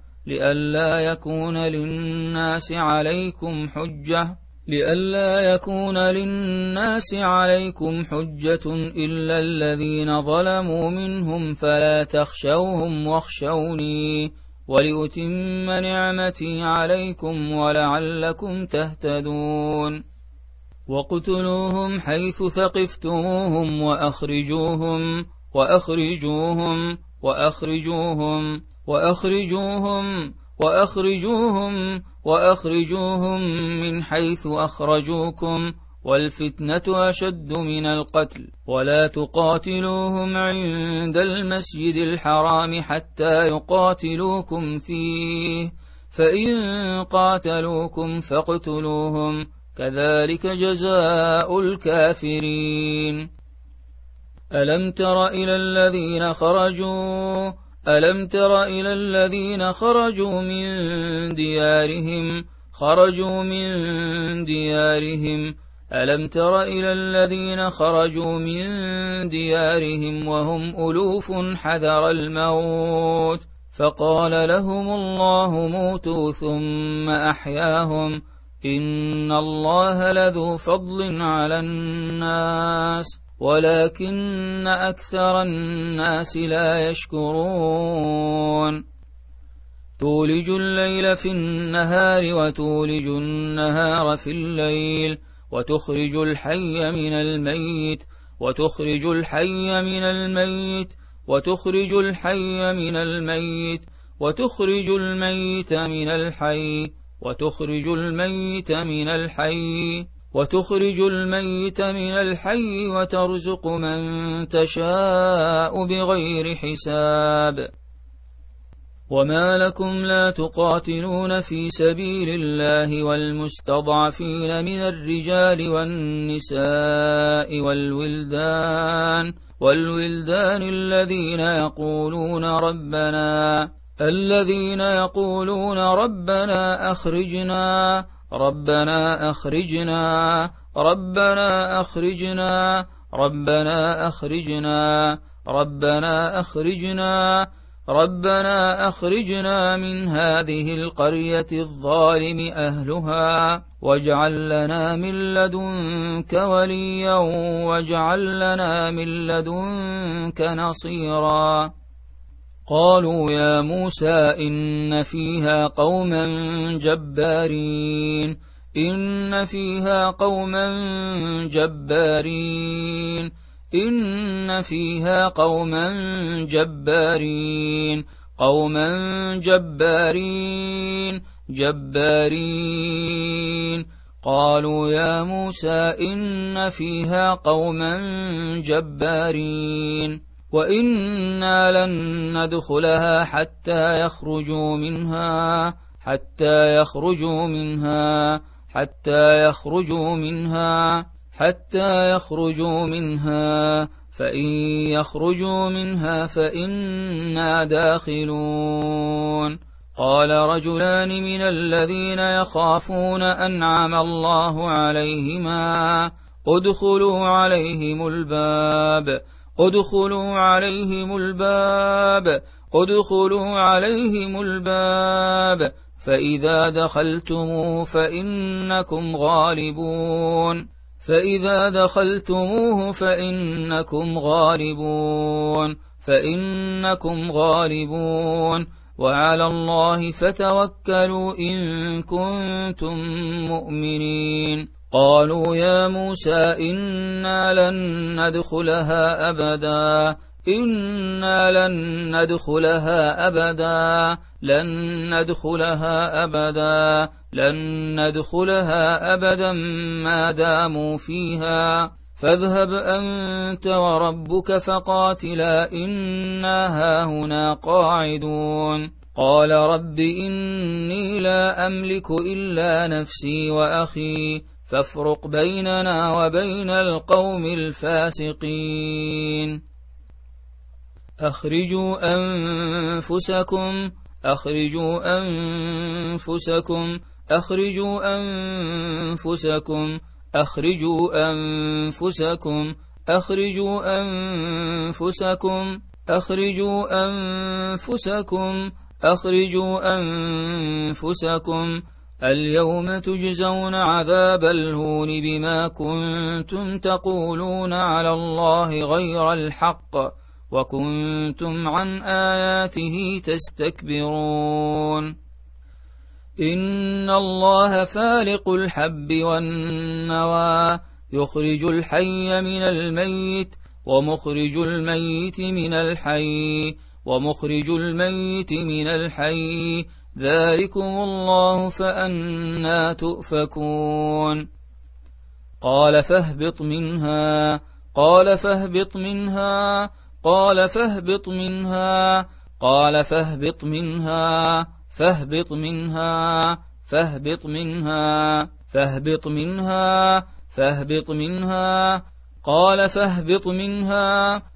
لئلا يكون للناس عليكم حجة لئلا يكون للناس عليكم حجة إلا الذين ظلموا منهم فلا تخشوهم واخشوني ولأتم نعمتي عليكم ولعلكم تهتدون. وقتلوهم حيث ثقفتموهم وأخرجوهم وأخرجوهم وأخرجوهم وأخرجوهم وأخرجوهم وأخرجوهم من حيث أخرجوكم والفتنة أشد من القتل. ولا تقاتلوهم عند المسجد الحرام حتى يقاتلوكم فيه. فإن قاتلوكم فاقتلوهم كذلك جزاء الكافرين. ألم تر إلى الذين خرجوا ألم تر إلى الذين خرجوا من ديارهم؟ خرجوا من ديارهم. ألم تر إلى الذين خرجوا من ديارهم وهم ألوف حذر الموت؟ فقال لهم الله موتوا ثم أحياهم. إن الله لذو فضل على الناس. ولكن أكثر الناس لا يشكرون. تولج الليل في النهار وتولج النهار في الليل وتخرج الحي من الميت وتخرج الحي من الميت وتخرج الحي من الميت وتخرج الميت من الحي وتخرج الميت من الحي وتخرج الميت من الحي وترزق من تشاء بغير حساب. وما لكم لا تقاتلون في سبيل الله والمستضعفين من الرجال والنساء والولدان والولدان الذين يقولون ربنا الذين يقولون ربنا أخرجنا ربنا أخرجنا ربنا أخرجنا ربنا أخرجنا ربنا أخرجنا ربنا أخرجنا من هذه القرية الظالم أهلها واجعل لنا من لدنك وليا واجعل لنا من لدنك نصيرا. قالوا يا موسى إن فيها قوما جبارين. إن فيها قوما جبارين. إن فيها قوما جبارين. قوما جبارين. جبارين. قالوا يا موسى إن فيها قوما جبارين. وإنا لن ندخلها حتى يخرجوا منها حتى يخرجوا منها حتى يخرجوا منها حتى يخرجوا منها فإن يخرجوا منها فإنا داخلون. قال رجلان من الذين يخافون أنعم الله عليهما ادخلوا عليهم الباب. ادخلوا عليهم الباب ادخلوا عليهم الباب. فإذا دخلتموه فإنكم غالبون. فإذا دخلتموه فإنكم غالبون. فإنكم غالبون. وعلى الله فتوكلوا إن كنتم مؤمنين. قالوا يا موسى إنا لن ندخلها أبدا إنا لن ندخلها أبدا لن ندخلها أبدا لن ندخلها أبدا ما داموا فيها. فاذهب أنت وربك فقاتلا إنا هاهنا قاعدون. قال رب إني لا أملك إلا نفسي وأخي فافرق بيننا وبين القوم الفاسقين. أخرجوا أنفسكم أخرجوا أنفسكم أخرجوا أنفسكم أخرجوا أنفسكم أخرجوا أنفسكم أخرجوا أنفسكم أخرجوا أنفسكم اليوم تجزون عذاب الهون بما كنتم تقولون على الله غير الحق وكنتم عن آياته تستكبرون. إن الله فالق الحب والنوى يخرج الحي من الميت ومخرج الميت من الحي ومخرج الميت من الحي ذلكم الله فأنا تؤفكون. قال فاهبط منها قال فاهبط منها قال فاهبط منها قال فاهبط منها فاهبط منها فاهبط منها فاهبط منها فاهبط منها قال فاهبط منها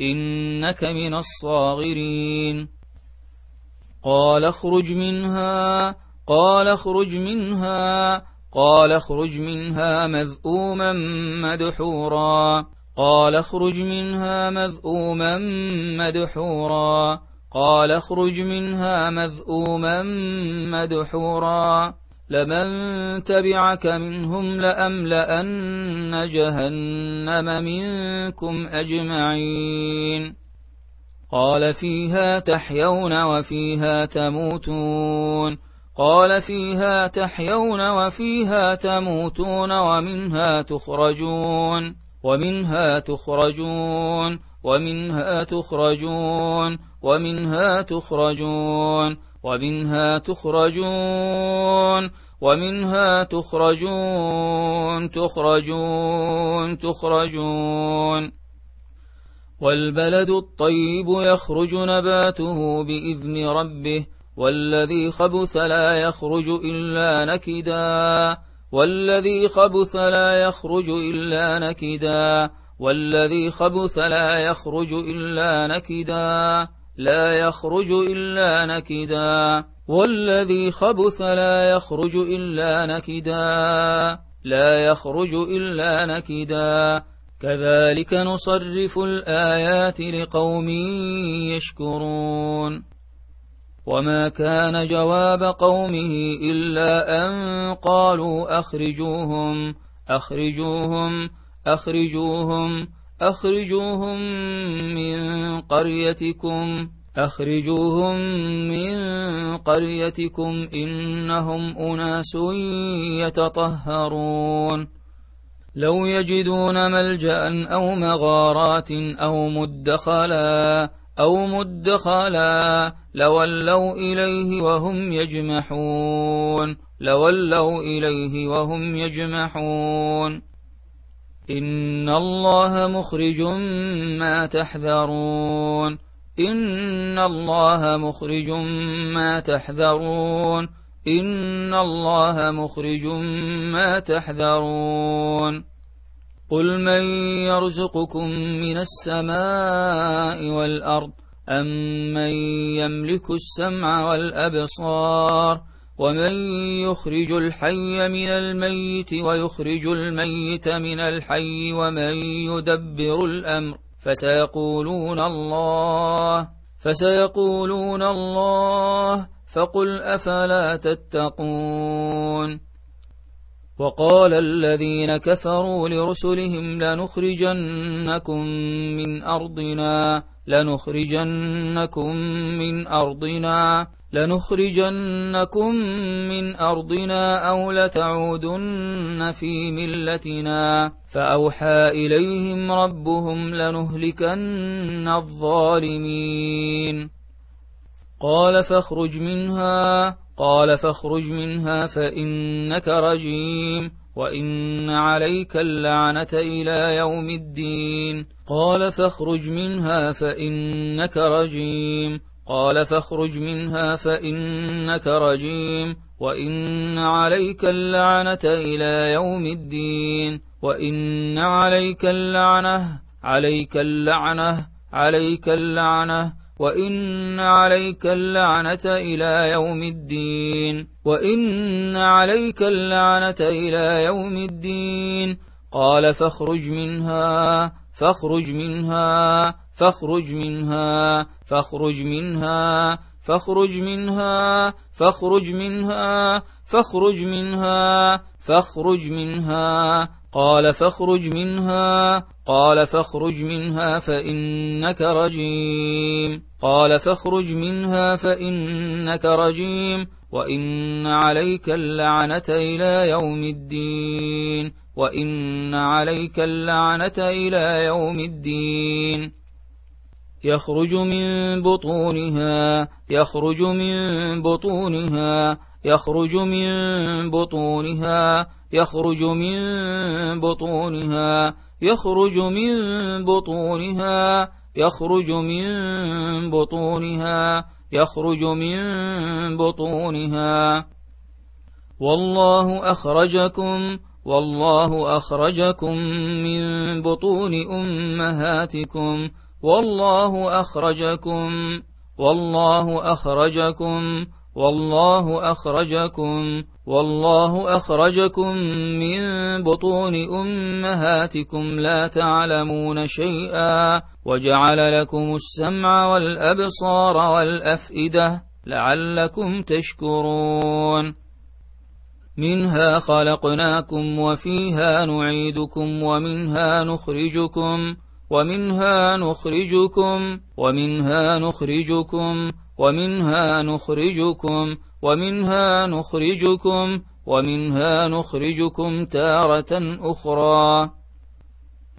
إنك من الصاغرين. قال اخرج منها قال اخرج منها قال اخرج منها مذءوما مدحورا. قال اخرج منها مذءوما مدحورا. قال اخرج منها مذءوما مدحورا. لمن تبعك منهم لأملأن جهنم منكم أجمعين قال فيها تحيون وفيها تموتون قال فيها تحيون وفيها تموتون ومنها تخرجون ومنها تخرجون ومنها تخرجون ومنها تخرجون ومنها تخرجون ومنها تخرجون تخرجون تخرجون. والبلد الطيب يخرج نباته بإذن ربه والذي خبث لا يخرج إلا نكدا. والذي خبث لا يخرج إلا نكدا. والذي خبث لا يخرج إلا نكدا. لا يخرج إلا نكدا. والذي خبث لا يخرج إلا نكدا لا يخرج إلا نكدا. كذلك نصرف الآيات لقوم يشكرون. وما كان جواب قومه إلا أن قالوا أخرجوهم أخرجوهم أخرجوهم أخرجوهم من قريتكم. أخرجوهم من قريتكم إنهم أناس يتطهرون. لو يجدون ملجأ أو مغارات أو مدخلا أو مدخلا لولوا إليه وهم يجمحون. لولوا إليه وهم يجمحون. إن الله مخرج ما تحذرون. إن الله مخرج ما تحذرون إن الله مخرج ما تحذرون قل من يرزقكم من السماء والأرض أم من يملك السمع والأبصار ومن يخرج الحي من الميت ويخرج الميت من الحي ومن يدبر الأمر فسيقولون الله فسيقولون الله فقل أفلا تتقون. وقال الذين كفروا لرسلهم لنخرجنكم من أرضنا لنخرجنكم من أرضنا. لنخرجنكم من أرضنا أو لتعودن في ملتنا. فأوحى إليهم ربهم لنهلكن الظالمين. قال فاخرج منها. قال فاخرج منها فإنك رجيم. وإن عليك اللعنة إلى يوم الدين. قال فاخرج منها فإنك رجيم. قال فاخرج منها فإنك رجيم وإن عليك اللعنة إلى يوم الدين وإن عليك اللعنة عليك اللعنة عليك اللعنة وإن عليك اللعنة إلى يوم الدين وإن عليك اللعنة إلى يوم الدين قال فاخرج منها فاخرج منها فاخرج منها فاخرج منها فاخرج منها فاخرج منها فاخرج منها فاخرج منها. قال فاخرج منها قال فاخرج منها فإنك رجيم. قال فاخرج منها فإنك رجيم وإن عليك اللعنة إلى يوم الدين. وإن عليك اللعنة إلى يوم الدين. يخرج من بطونها يخرج من بطونها يخرج من بطونها يخرج من بطونها يخرج من بطونها يخرج من بطونها يخرج من بطونها. والله أخرجكم والله أخرجكم من بطون أمهاتكم. والله أخرجكم والله أخرجكم والله أخرجكم والله أخرجكم من بطون أمهاتكم. لا تعلمون شيئا. وجعل لكم السمع والأبصار والأفئدة لعلكم تشكرون. منها خلقناكم وفيها نعيدكم ومنها نخرجكم ومنها نخرجكم ومنها نخرجكم ومنها نخرجكم ومنها نخرجكم ومنها نخرجكم تارة أخرى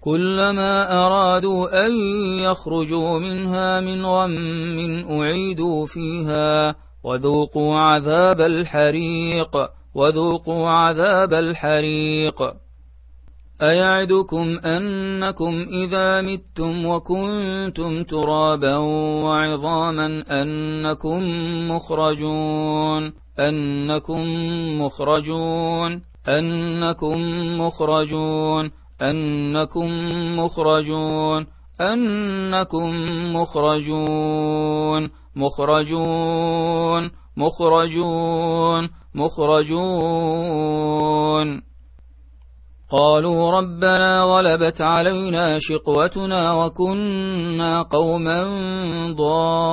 كلما أرادوا أن يخرجوا منها من غم أعيدوا فيها وذوقوا عذاب الحريق وذوقوا عذاب الحريق. أيعدكم أنكم إذا متم وكنتم ترابا وعظاما أنكم مخرجون أنكم مخرجون أنكم مخرجون أنكم مخرجون أنكم مخرجون مخرجون مخرجون مخرجون. قالوا ربنا غلبت علينا شقوتنا وكنا قوما ضالين.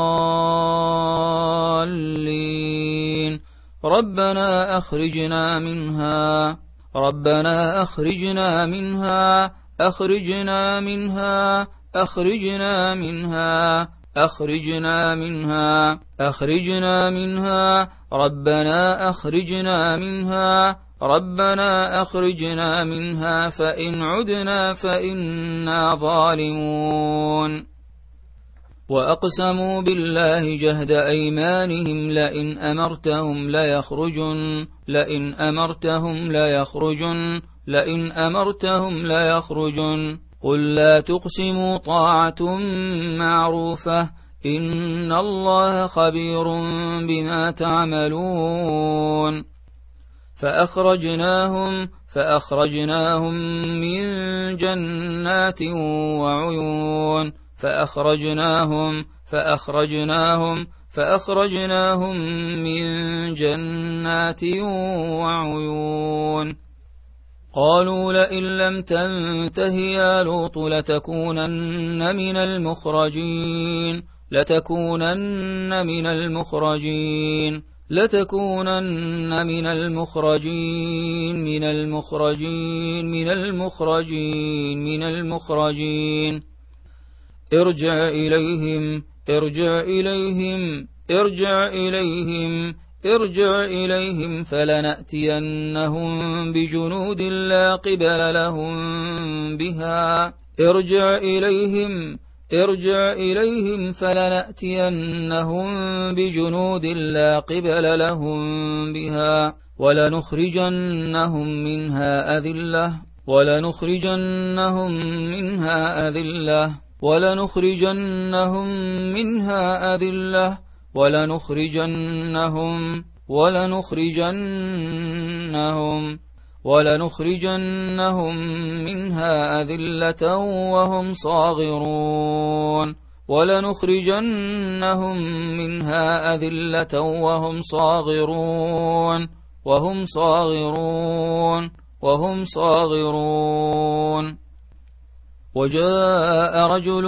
ربنا أخرجنا منها. ربنا أخرجنا منها. أخرجنا منها. أخرجنا منها. أخرجنا منها أخرجنا منها ربنا أخرجنا منها ربنا أخرجنا منها فإن عدنا فإنا ظالمون. وأقسموا بالله جهد أيمانهم لئن أمرتهم ليخرجن لئن أمرتهم ليخرجن لئن أمرتهم ليخرجن. قل لا تقسموا طاعة معروفة إن الله خبير بما تعملون فأخرجناهم فأخرجناهم من جنات وعيون فأخرجناهم فأخرجناهم فأخرجناهم من جنات وعيون قالوا لئن لم تنته يا لوط لتكونن من المخرجين لتكونن من المخرجين لتكونن من المخرجين من المخرجين من المخرجين من المخرجين. ارجع إليهم ارجع إليهم ارجع إليهم. ارجع إليهم فلنأتينهم بجنود لا قبل لهم بها. ارجع إليهم ارجع إليهم فلنأتينهم بجنود لا قبل لهم بها. ولنخرجنهم منها أذلة ولنخرجنهم منها أذلة ولنخرجنهم منها أذلة. ولنخرجنهم ولنخرجنهم ولنخرجنهم منها أذلة وهم صاغرون ولنخرجنهم منها أذلة وهم صاغرون وهم صاغرون وهم صاغرون وجاء رجل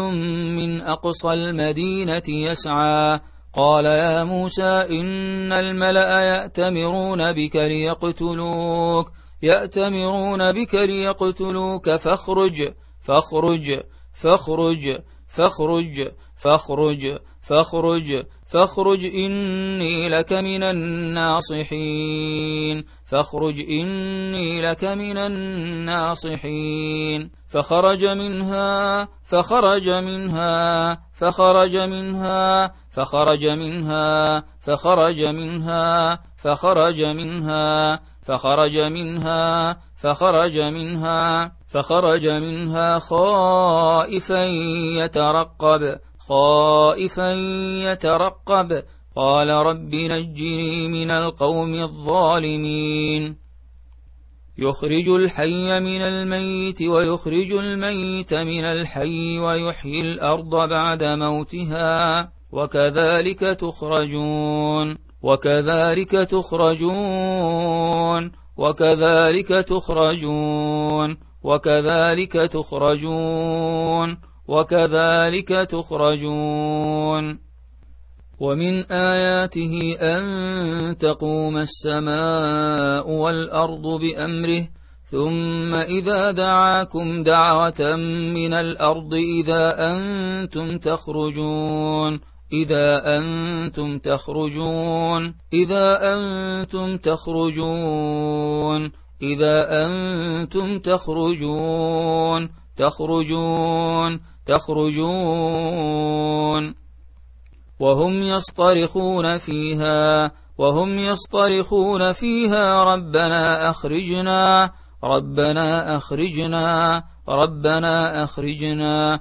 من أقصى المدينة يسعى قال يا موسى إن الملأ يأتمرون بك ليقتلوك يأتمرون بك ليقتلوك فاخرج فاخرج فاخرج فاخرج فاخرج فاخرج فاخرج إني لك من الناصحين فاخرج إني لك من الناصحين فخرج منها فخرج منها فخرج منها فخرج منها فخرج منها فخرج منها فخرج منها فخرج منها فخرج منها خائفا يترقب خائفا يترقب. قال رب نجني من القوم الظالمين. يخرج الحي من الميت ويخرج الميت من الحي ويحيي الأرض بعد موتها. وكذلك تخرجون وكذلك تخرجون وكذلك تخرجون وكذلك تخرجون وكذلك تخرجون. ومن آياته أن تقوم السماء والأرض بأمره ثم إذا دعاكم دعوة من الأرض إذا أنتم تخرجون. إذا أنتم تخرجون إذا أنتم تخرجون إذا أنتم تخرجون تخرجون تخرجون. وهم يصطرخون فيها وهم يصطرخون فيها ربنا أخرجنا ربنا أخرجنا ربنا أخرجنا.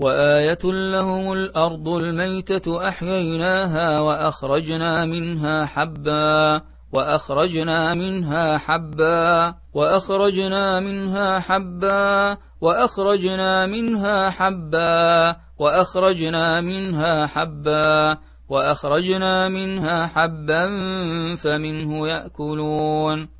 وآية لهم الأرض الميتة أحييناها وأخرجنا منها حبًّا وأخرجنا منها حبا وأخرجنا منها حبا وأخرجنا منها حبا وأخرجنا منها حبا وأخرجنا منها حبا فمنه يأكلون.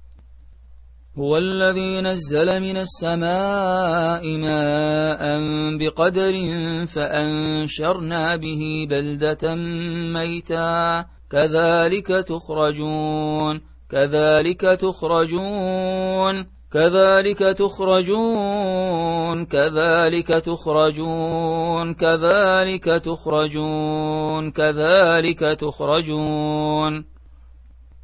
هو الذي نزل من السماء ماء بقدر فأنشرنا به بلدة ميتا. كذلك تخرجون كذلك تخرجون كذلك تخرجون كذلك تخرجون كذلك تخرجون كذلك تخرجون.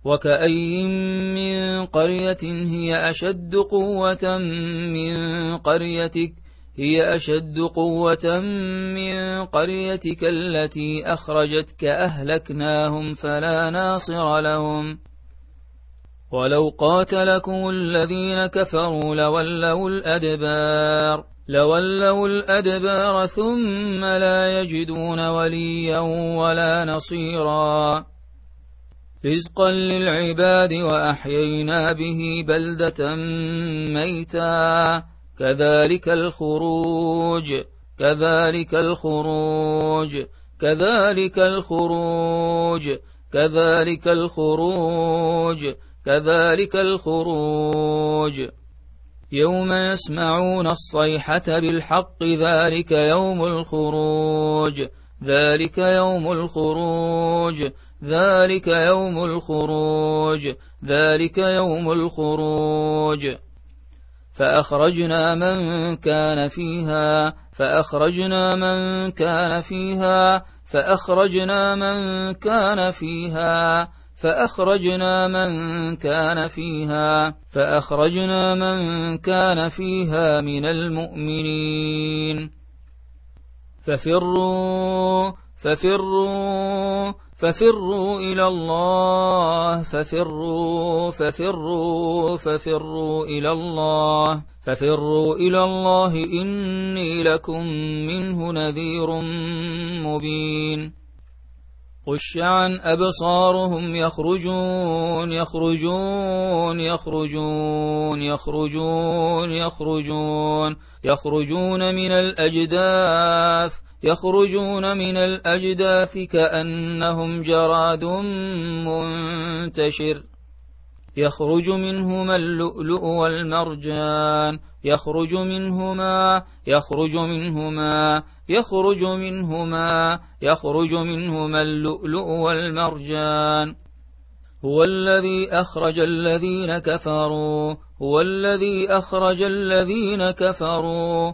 وكأي من قرية هي أشد قوة من قريتك هي أشد قوة من قريتك التي أخرجتك أهلكناهم فلا ناصر لهم. ولو قاتلكم الذين كفروا لولوا الأدبار لولوا الأدبار ثم لا يجدون وليا ولا نصيرا. رزقا للعباد وأحيينا به بلدة ميتا. كذلك الخروج كذلك الخروج كذلك الخروج كذلك الخروج كذلك الخروج. يوم يسمعون الصيحة بالحق ذلك يوم الخروج ذلك يوم الخروج. ذلك يوم الخروج ذلك يوم الخروج. فأخرجنا من كان فيها فأخرجنا من كان فيها فأخرجنا من كان فيها فأخرجنا من كان فيها فأخرجنا من كان فيها من المؤمنين. ففروا ففروا ففروا إلى الله ففروا ففروا ففروا إلى الله ففروا إلى الله إني لكم منه نذير مبين. خش عن أبصارهم يخرجون يخرجون يخرجون يخرجون يخرجون يخرجون من الأجداث يخرجون من الأجداث كأنهم جراد منتشر يخرج منهما اللؤلؤ والمرجان يخرج منهما يخرج منهما يخرج منهما يخرج منهما اللؤلؤ والمرجان. هو الذي أخرج الذين كفروا هو الذي أخرج الذين كفروا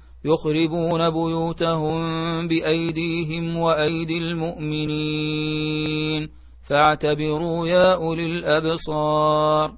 يخربون بيوتهم بأيديهم وأيدي المؤمنين. فاعتبروا يا أولي الأبصار.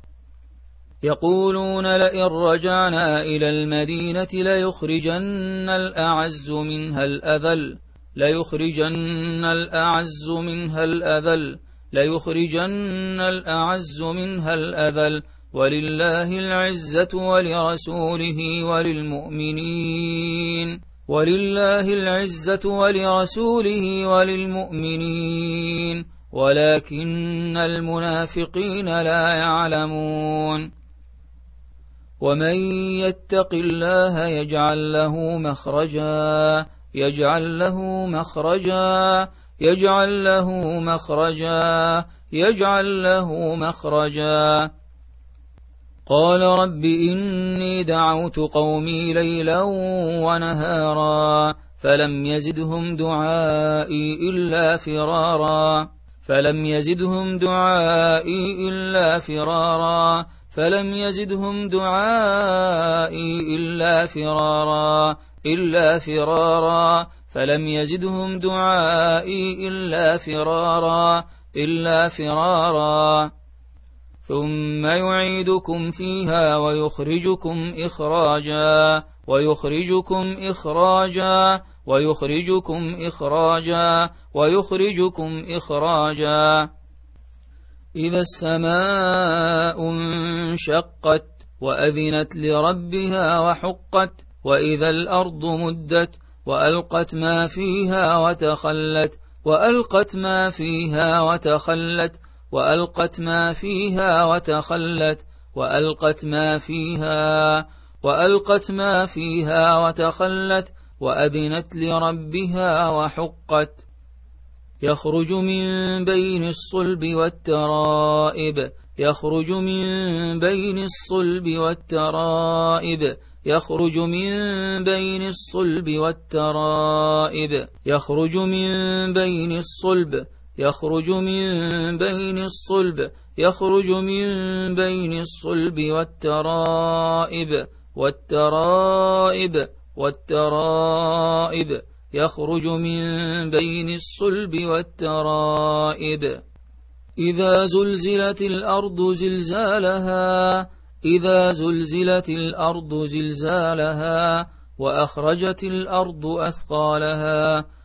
يقولون لئن رجعنا إلى المدينة ليخرجن الأعز منها الأذل ليخرجن الأعز منها الأذل ليخرجن الأعز منها الأذل. ولله العزة ولرسوله وللمؤمنين. ولله العزة ولرسوله وللمؤمنين. ولكن المنافقين لا يعلمون. ومن يتق الله يجعل له مخرجا. يجعل له مخرجا. يجعل له مخرجا. يجعل له مخرجا. قال رب إني دعوت قومي ليلا ونهارا فلم يزدهم دعائي إلا فرارا فلم يزدهم دعائي إلا فرارا فلم يزدهم دعائي إلا فرارا إلا فرارا فلم يزدهم دعائي إلا فرارا إلا فرارا ثم يعيدكم فيها ويخرجكم إخراجا ويخرجكم إخراجا ويخرجكم إخراجا ويخرجكم إخراجا. إذا السماء انشقت وأذنت لربها وحقت وإذا الأرض مدت وألقت ما فيها وتخلت وألقت ما فيها وتخلت وألقت ما فيها وتخلت وألقت ما فيها وألقت ما فيها وتخلت وأذنت لربها وحقت. يخرج من بين الصلب والترائب يخرج من بين الصلب والترائب يخرج من بين الصلب والترائب يخرج من بين الصلب يخرج من بين الصلب يخرج من بين الصلب والترائب والترائب والترائب. يخرج من بين الصلب والترائب. إذا زلزلت الأرض زلزالها إذا زلزلت الأرض زلزالها وأخرجت الأرض أثقالها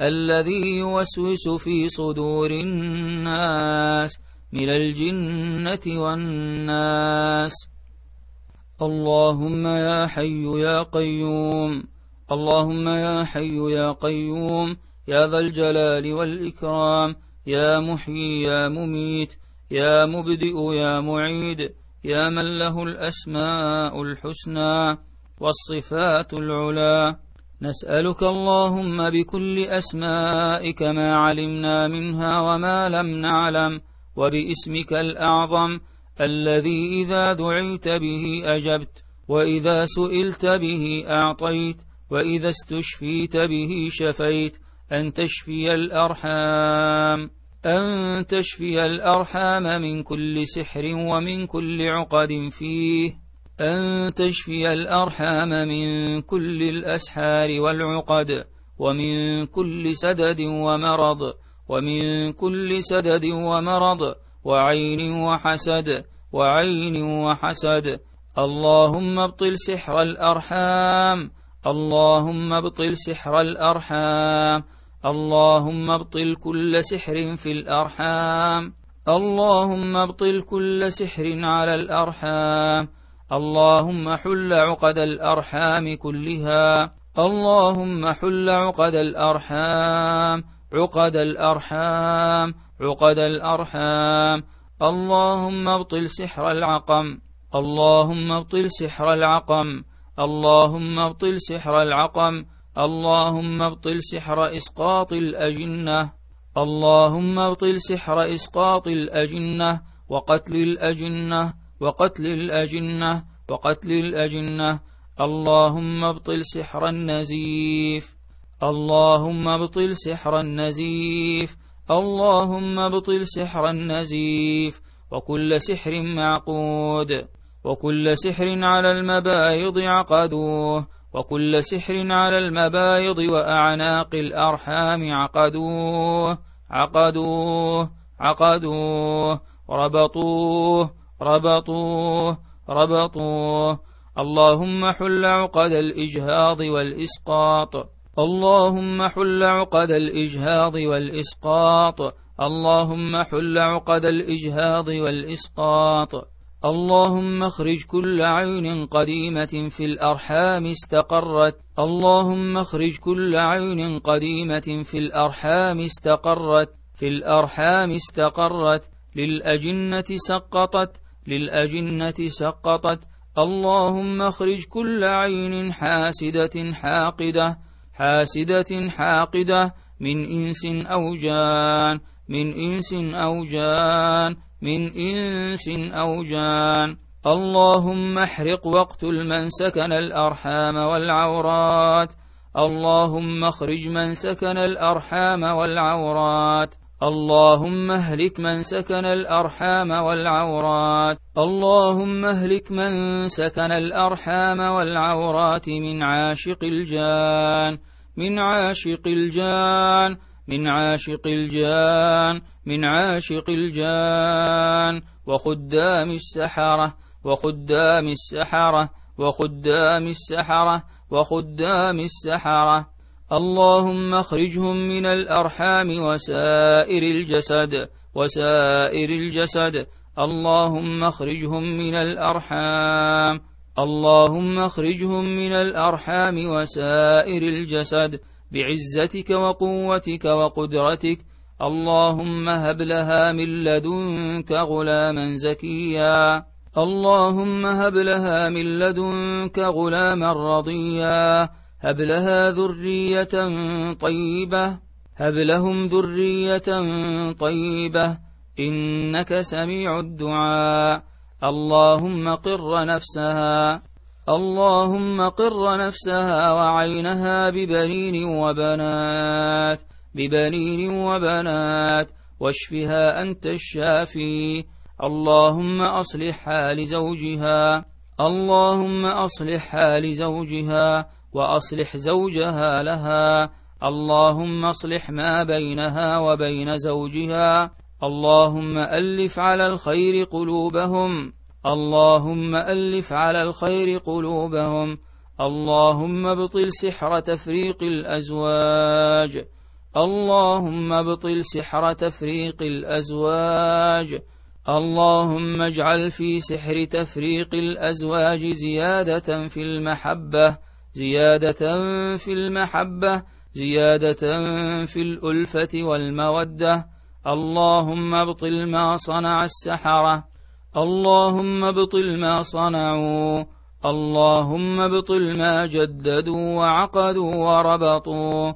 الذي يوسوس في صدور الناس من الجنة والناس. اللهم يا حي يا قيوم اللهم يا حي يا قيوم يا ذا الجلال والإكرام يا محيي يا مميت يا مبدئ يا معيد يا من له الأسماء الحسنى والصفات العلى. نسألك اللهم بكل أسمائك ما علمنا منها وما لم نعلم وباسمك الأعظم الذي إذا دعيت به أجبت وإذا سئلت به أعطيت وإذا استشفيت به شفيت. أن تشفي الأرحام أن تشفي الأرحام من كل سحر ومن كل عقد فيه. أن تشفي الأرحام من كل الأسحار والعقد ومن كل سدد ومرض ومن كل سدد ومرض وعين وحسد وعين وحسد. اللهم ابطل سحر الأرحام اللهم ابطل سحر الأرحام اللهم ابطل كل سحر في الأرحام اللهم ابطل كل سحر على الأرحام. اللهم حل عقد الأرحام كلها. اللهم حل عقد الأرحام عقد الأرحام عقد الأرحام. اللهم ابطل سحر العقم اللهم ابطل سحر العقم اللهم ابطل سحر العقم اللهم ابطل سحر إسقاط الأجنة اللهم ابطل سحر إسقاط الأجنة وقتل الأجنة. وقتل الأجنة وقتل الأجنة. اللهم ابطل سحر النزيف. اللهم ابطل سحر النزيف. اللهم ابطل سحر النزيف. وكل سحر معقود. وكل سحر على المبايض عقدوه. وكل سحر على المبايض وأعناق الأرحام عقدوه. عقدوه. عقدوه. ربطوه. ربطوه ربطوه. اللهم حل عقد الإجهاض والإسقاط. اللهم حل عقد الإجهاض والإسقاط. اللهم حل عقد الإجهاض والإسقاط. اللهم اخرج كل عين قديمة في الأرحام استقرت. اللهم اخرج كل عين قديمة في الأرحام استقرت. في الأرحام استقرت. للأجنة سقطت. للأجنة سقطت. اللهم اخرج كل عين حاسدة حاقدة حاسدة حاقدة من إنس أو جان من إنس أو جان من إنس أو جان. اللهم احرق واقتل من سكن الأرحام والعورات. اللهم اخرج من سكن الأرحام والعورات. اللهم اهلك من سكن الأرحام والعورات. اللهم اهلك من سكن الأرحام والعورات. من عاشق الجان من عاشق الجان من عاشق الجان من عاشق الجان. وخدام السحرة وخدام السحرة وخدام السحرة وخدام السحرة. اللهم اخرجهم من الأرحام وسائر الجسد وسائر الجسد. اللهم اخرجهم من الأرحام اللهم اخرجهم من الأرحام وسائر الجسد. بعزتك وقوتك وقدرتك. اللهم هب لها من لدنك غلاما زكيا. اللهم هب لها من لدنك غلاما رضيا. هب لها ذرية طيبة. هب لهم ذرية طيبة. إنك سميع الدعاء. اللهم قر نفسها. اللهم قر نفسها وعينها ببنين وبنات. ببنين وبنات. واشفها أنت الشافي. اللهم أصلح حال زوجها اللهم أصلح حال زوجها وأصلح زوجها لها. اللهم اصلح ما بينها وبين زوجها. اللهم ألف على الخير قلوبهم. اللهم ألف على الخير قلوبهم. اللهم ابطل سحر تفريق الأزواج. اللهم ابطل سحر تفريق الأزواج. اللهم اجعل في سحر تفريق الأزواج زيادة في المحبة. زيادة في المحبة زيادة في الألفة والمودة. اللهم ابطل ما صنع السحرة. اللهم ابطل ما صنعوا. اللهم ابطل ما جددوا وعقدوا وربطوا.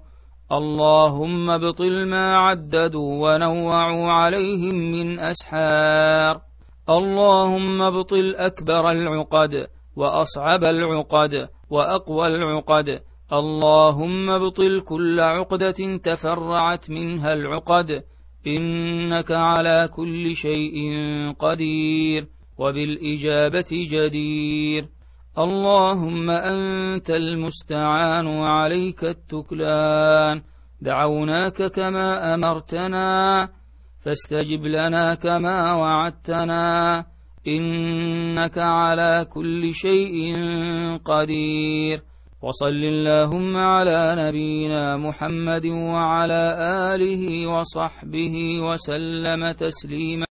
اللهم ابطل ما عددوا ونوعوا عليهم من أسحار. اللهم ابطل أكبر العقد وأصعب العقد. وأقوى العقد. اللهم ابطل كل عقدة تفرعت منها العقد. إنك على كل شيء قدير وبالإجابة جدير. اللهم أنت المستعان وعليك التكلان. دعوناك كما أمرتنا. فاستجب لنا كما وعدتنا. إنك على كل شيء قدير. وصل اللهم على نبينا محمد وعلى آله وصحبه وسلم تسليما.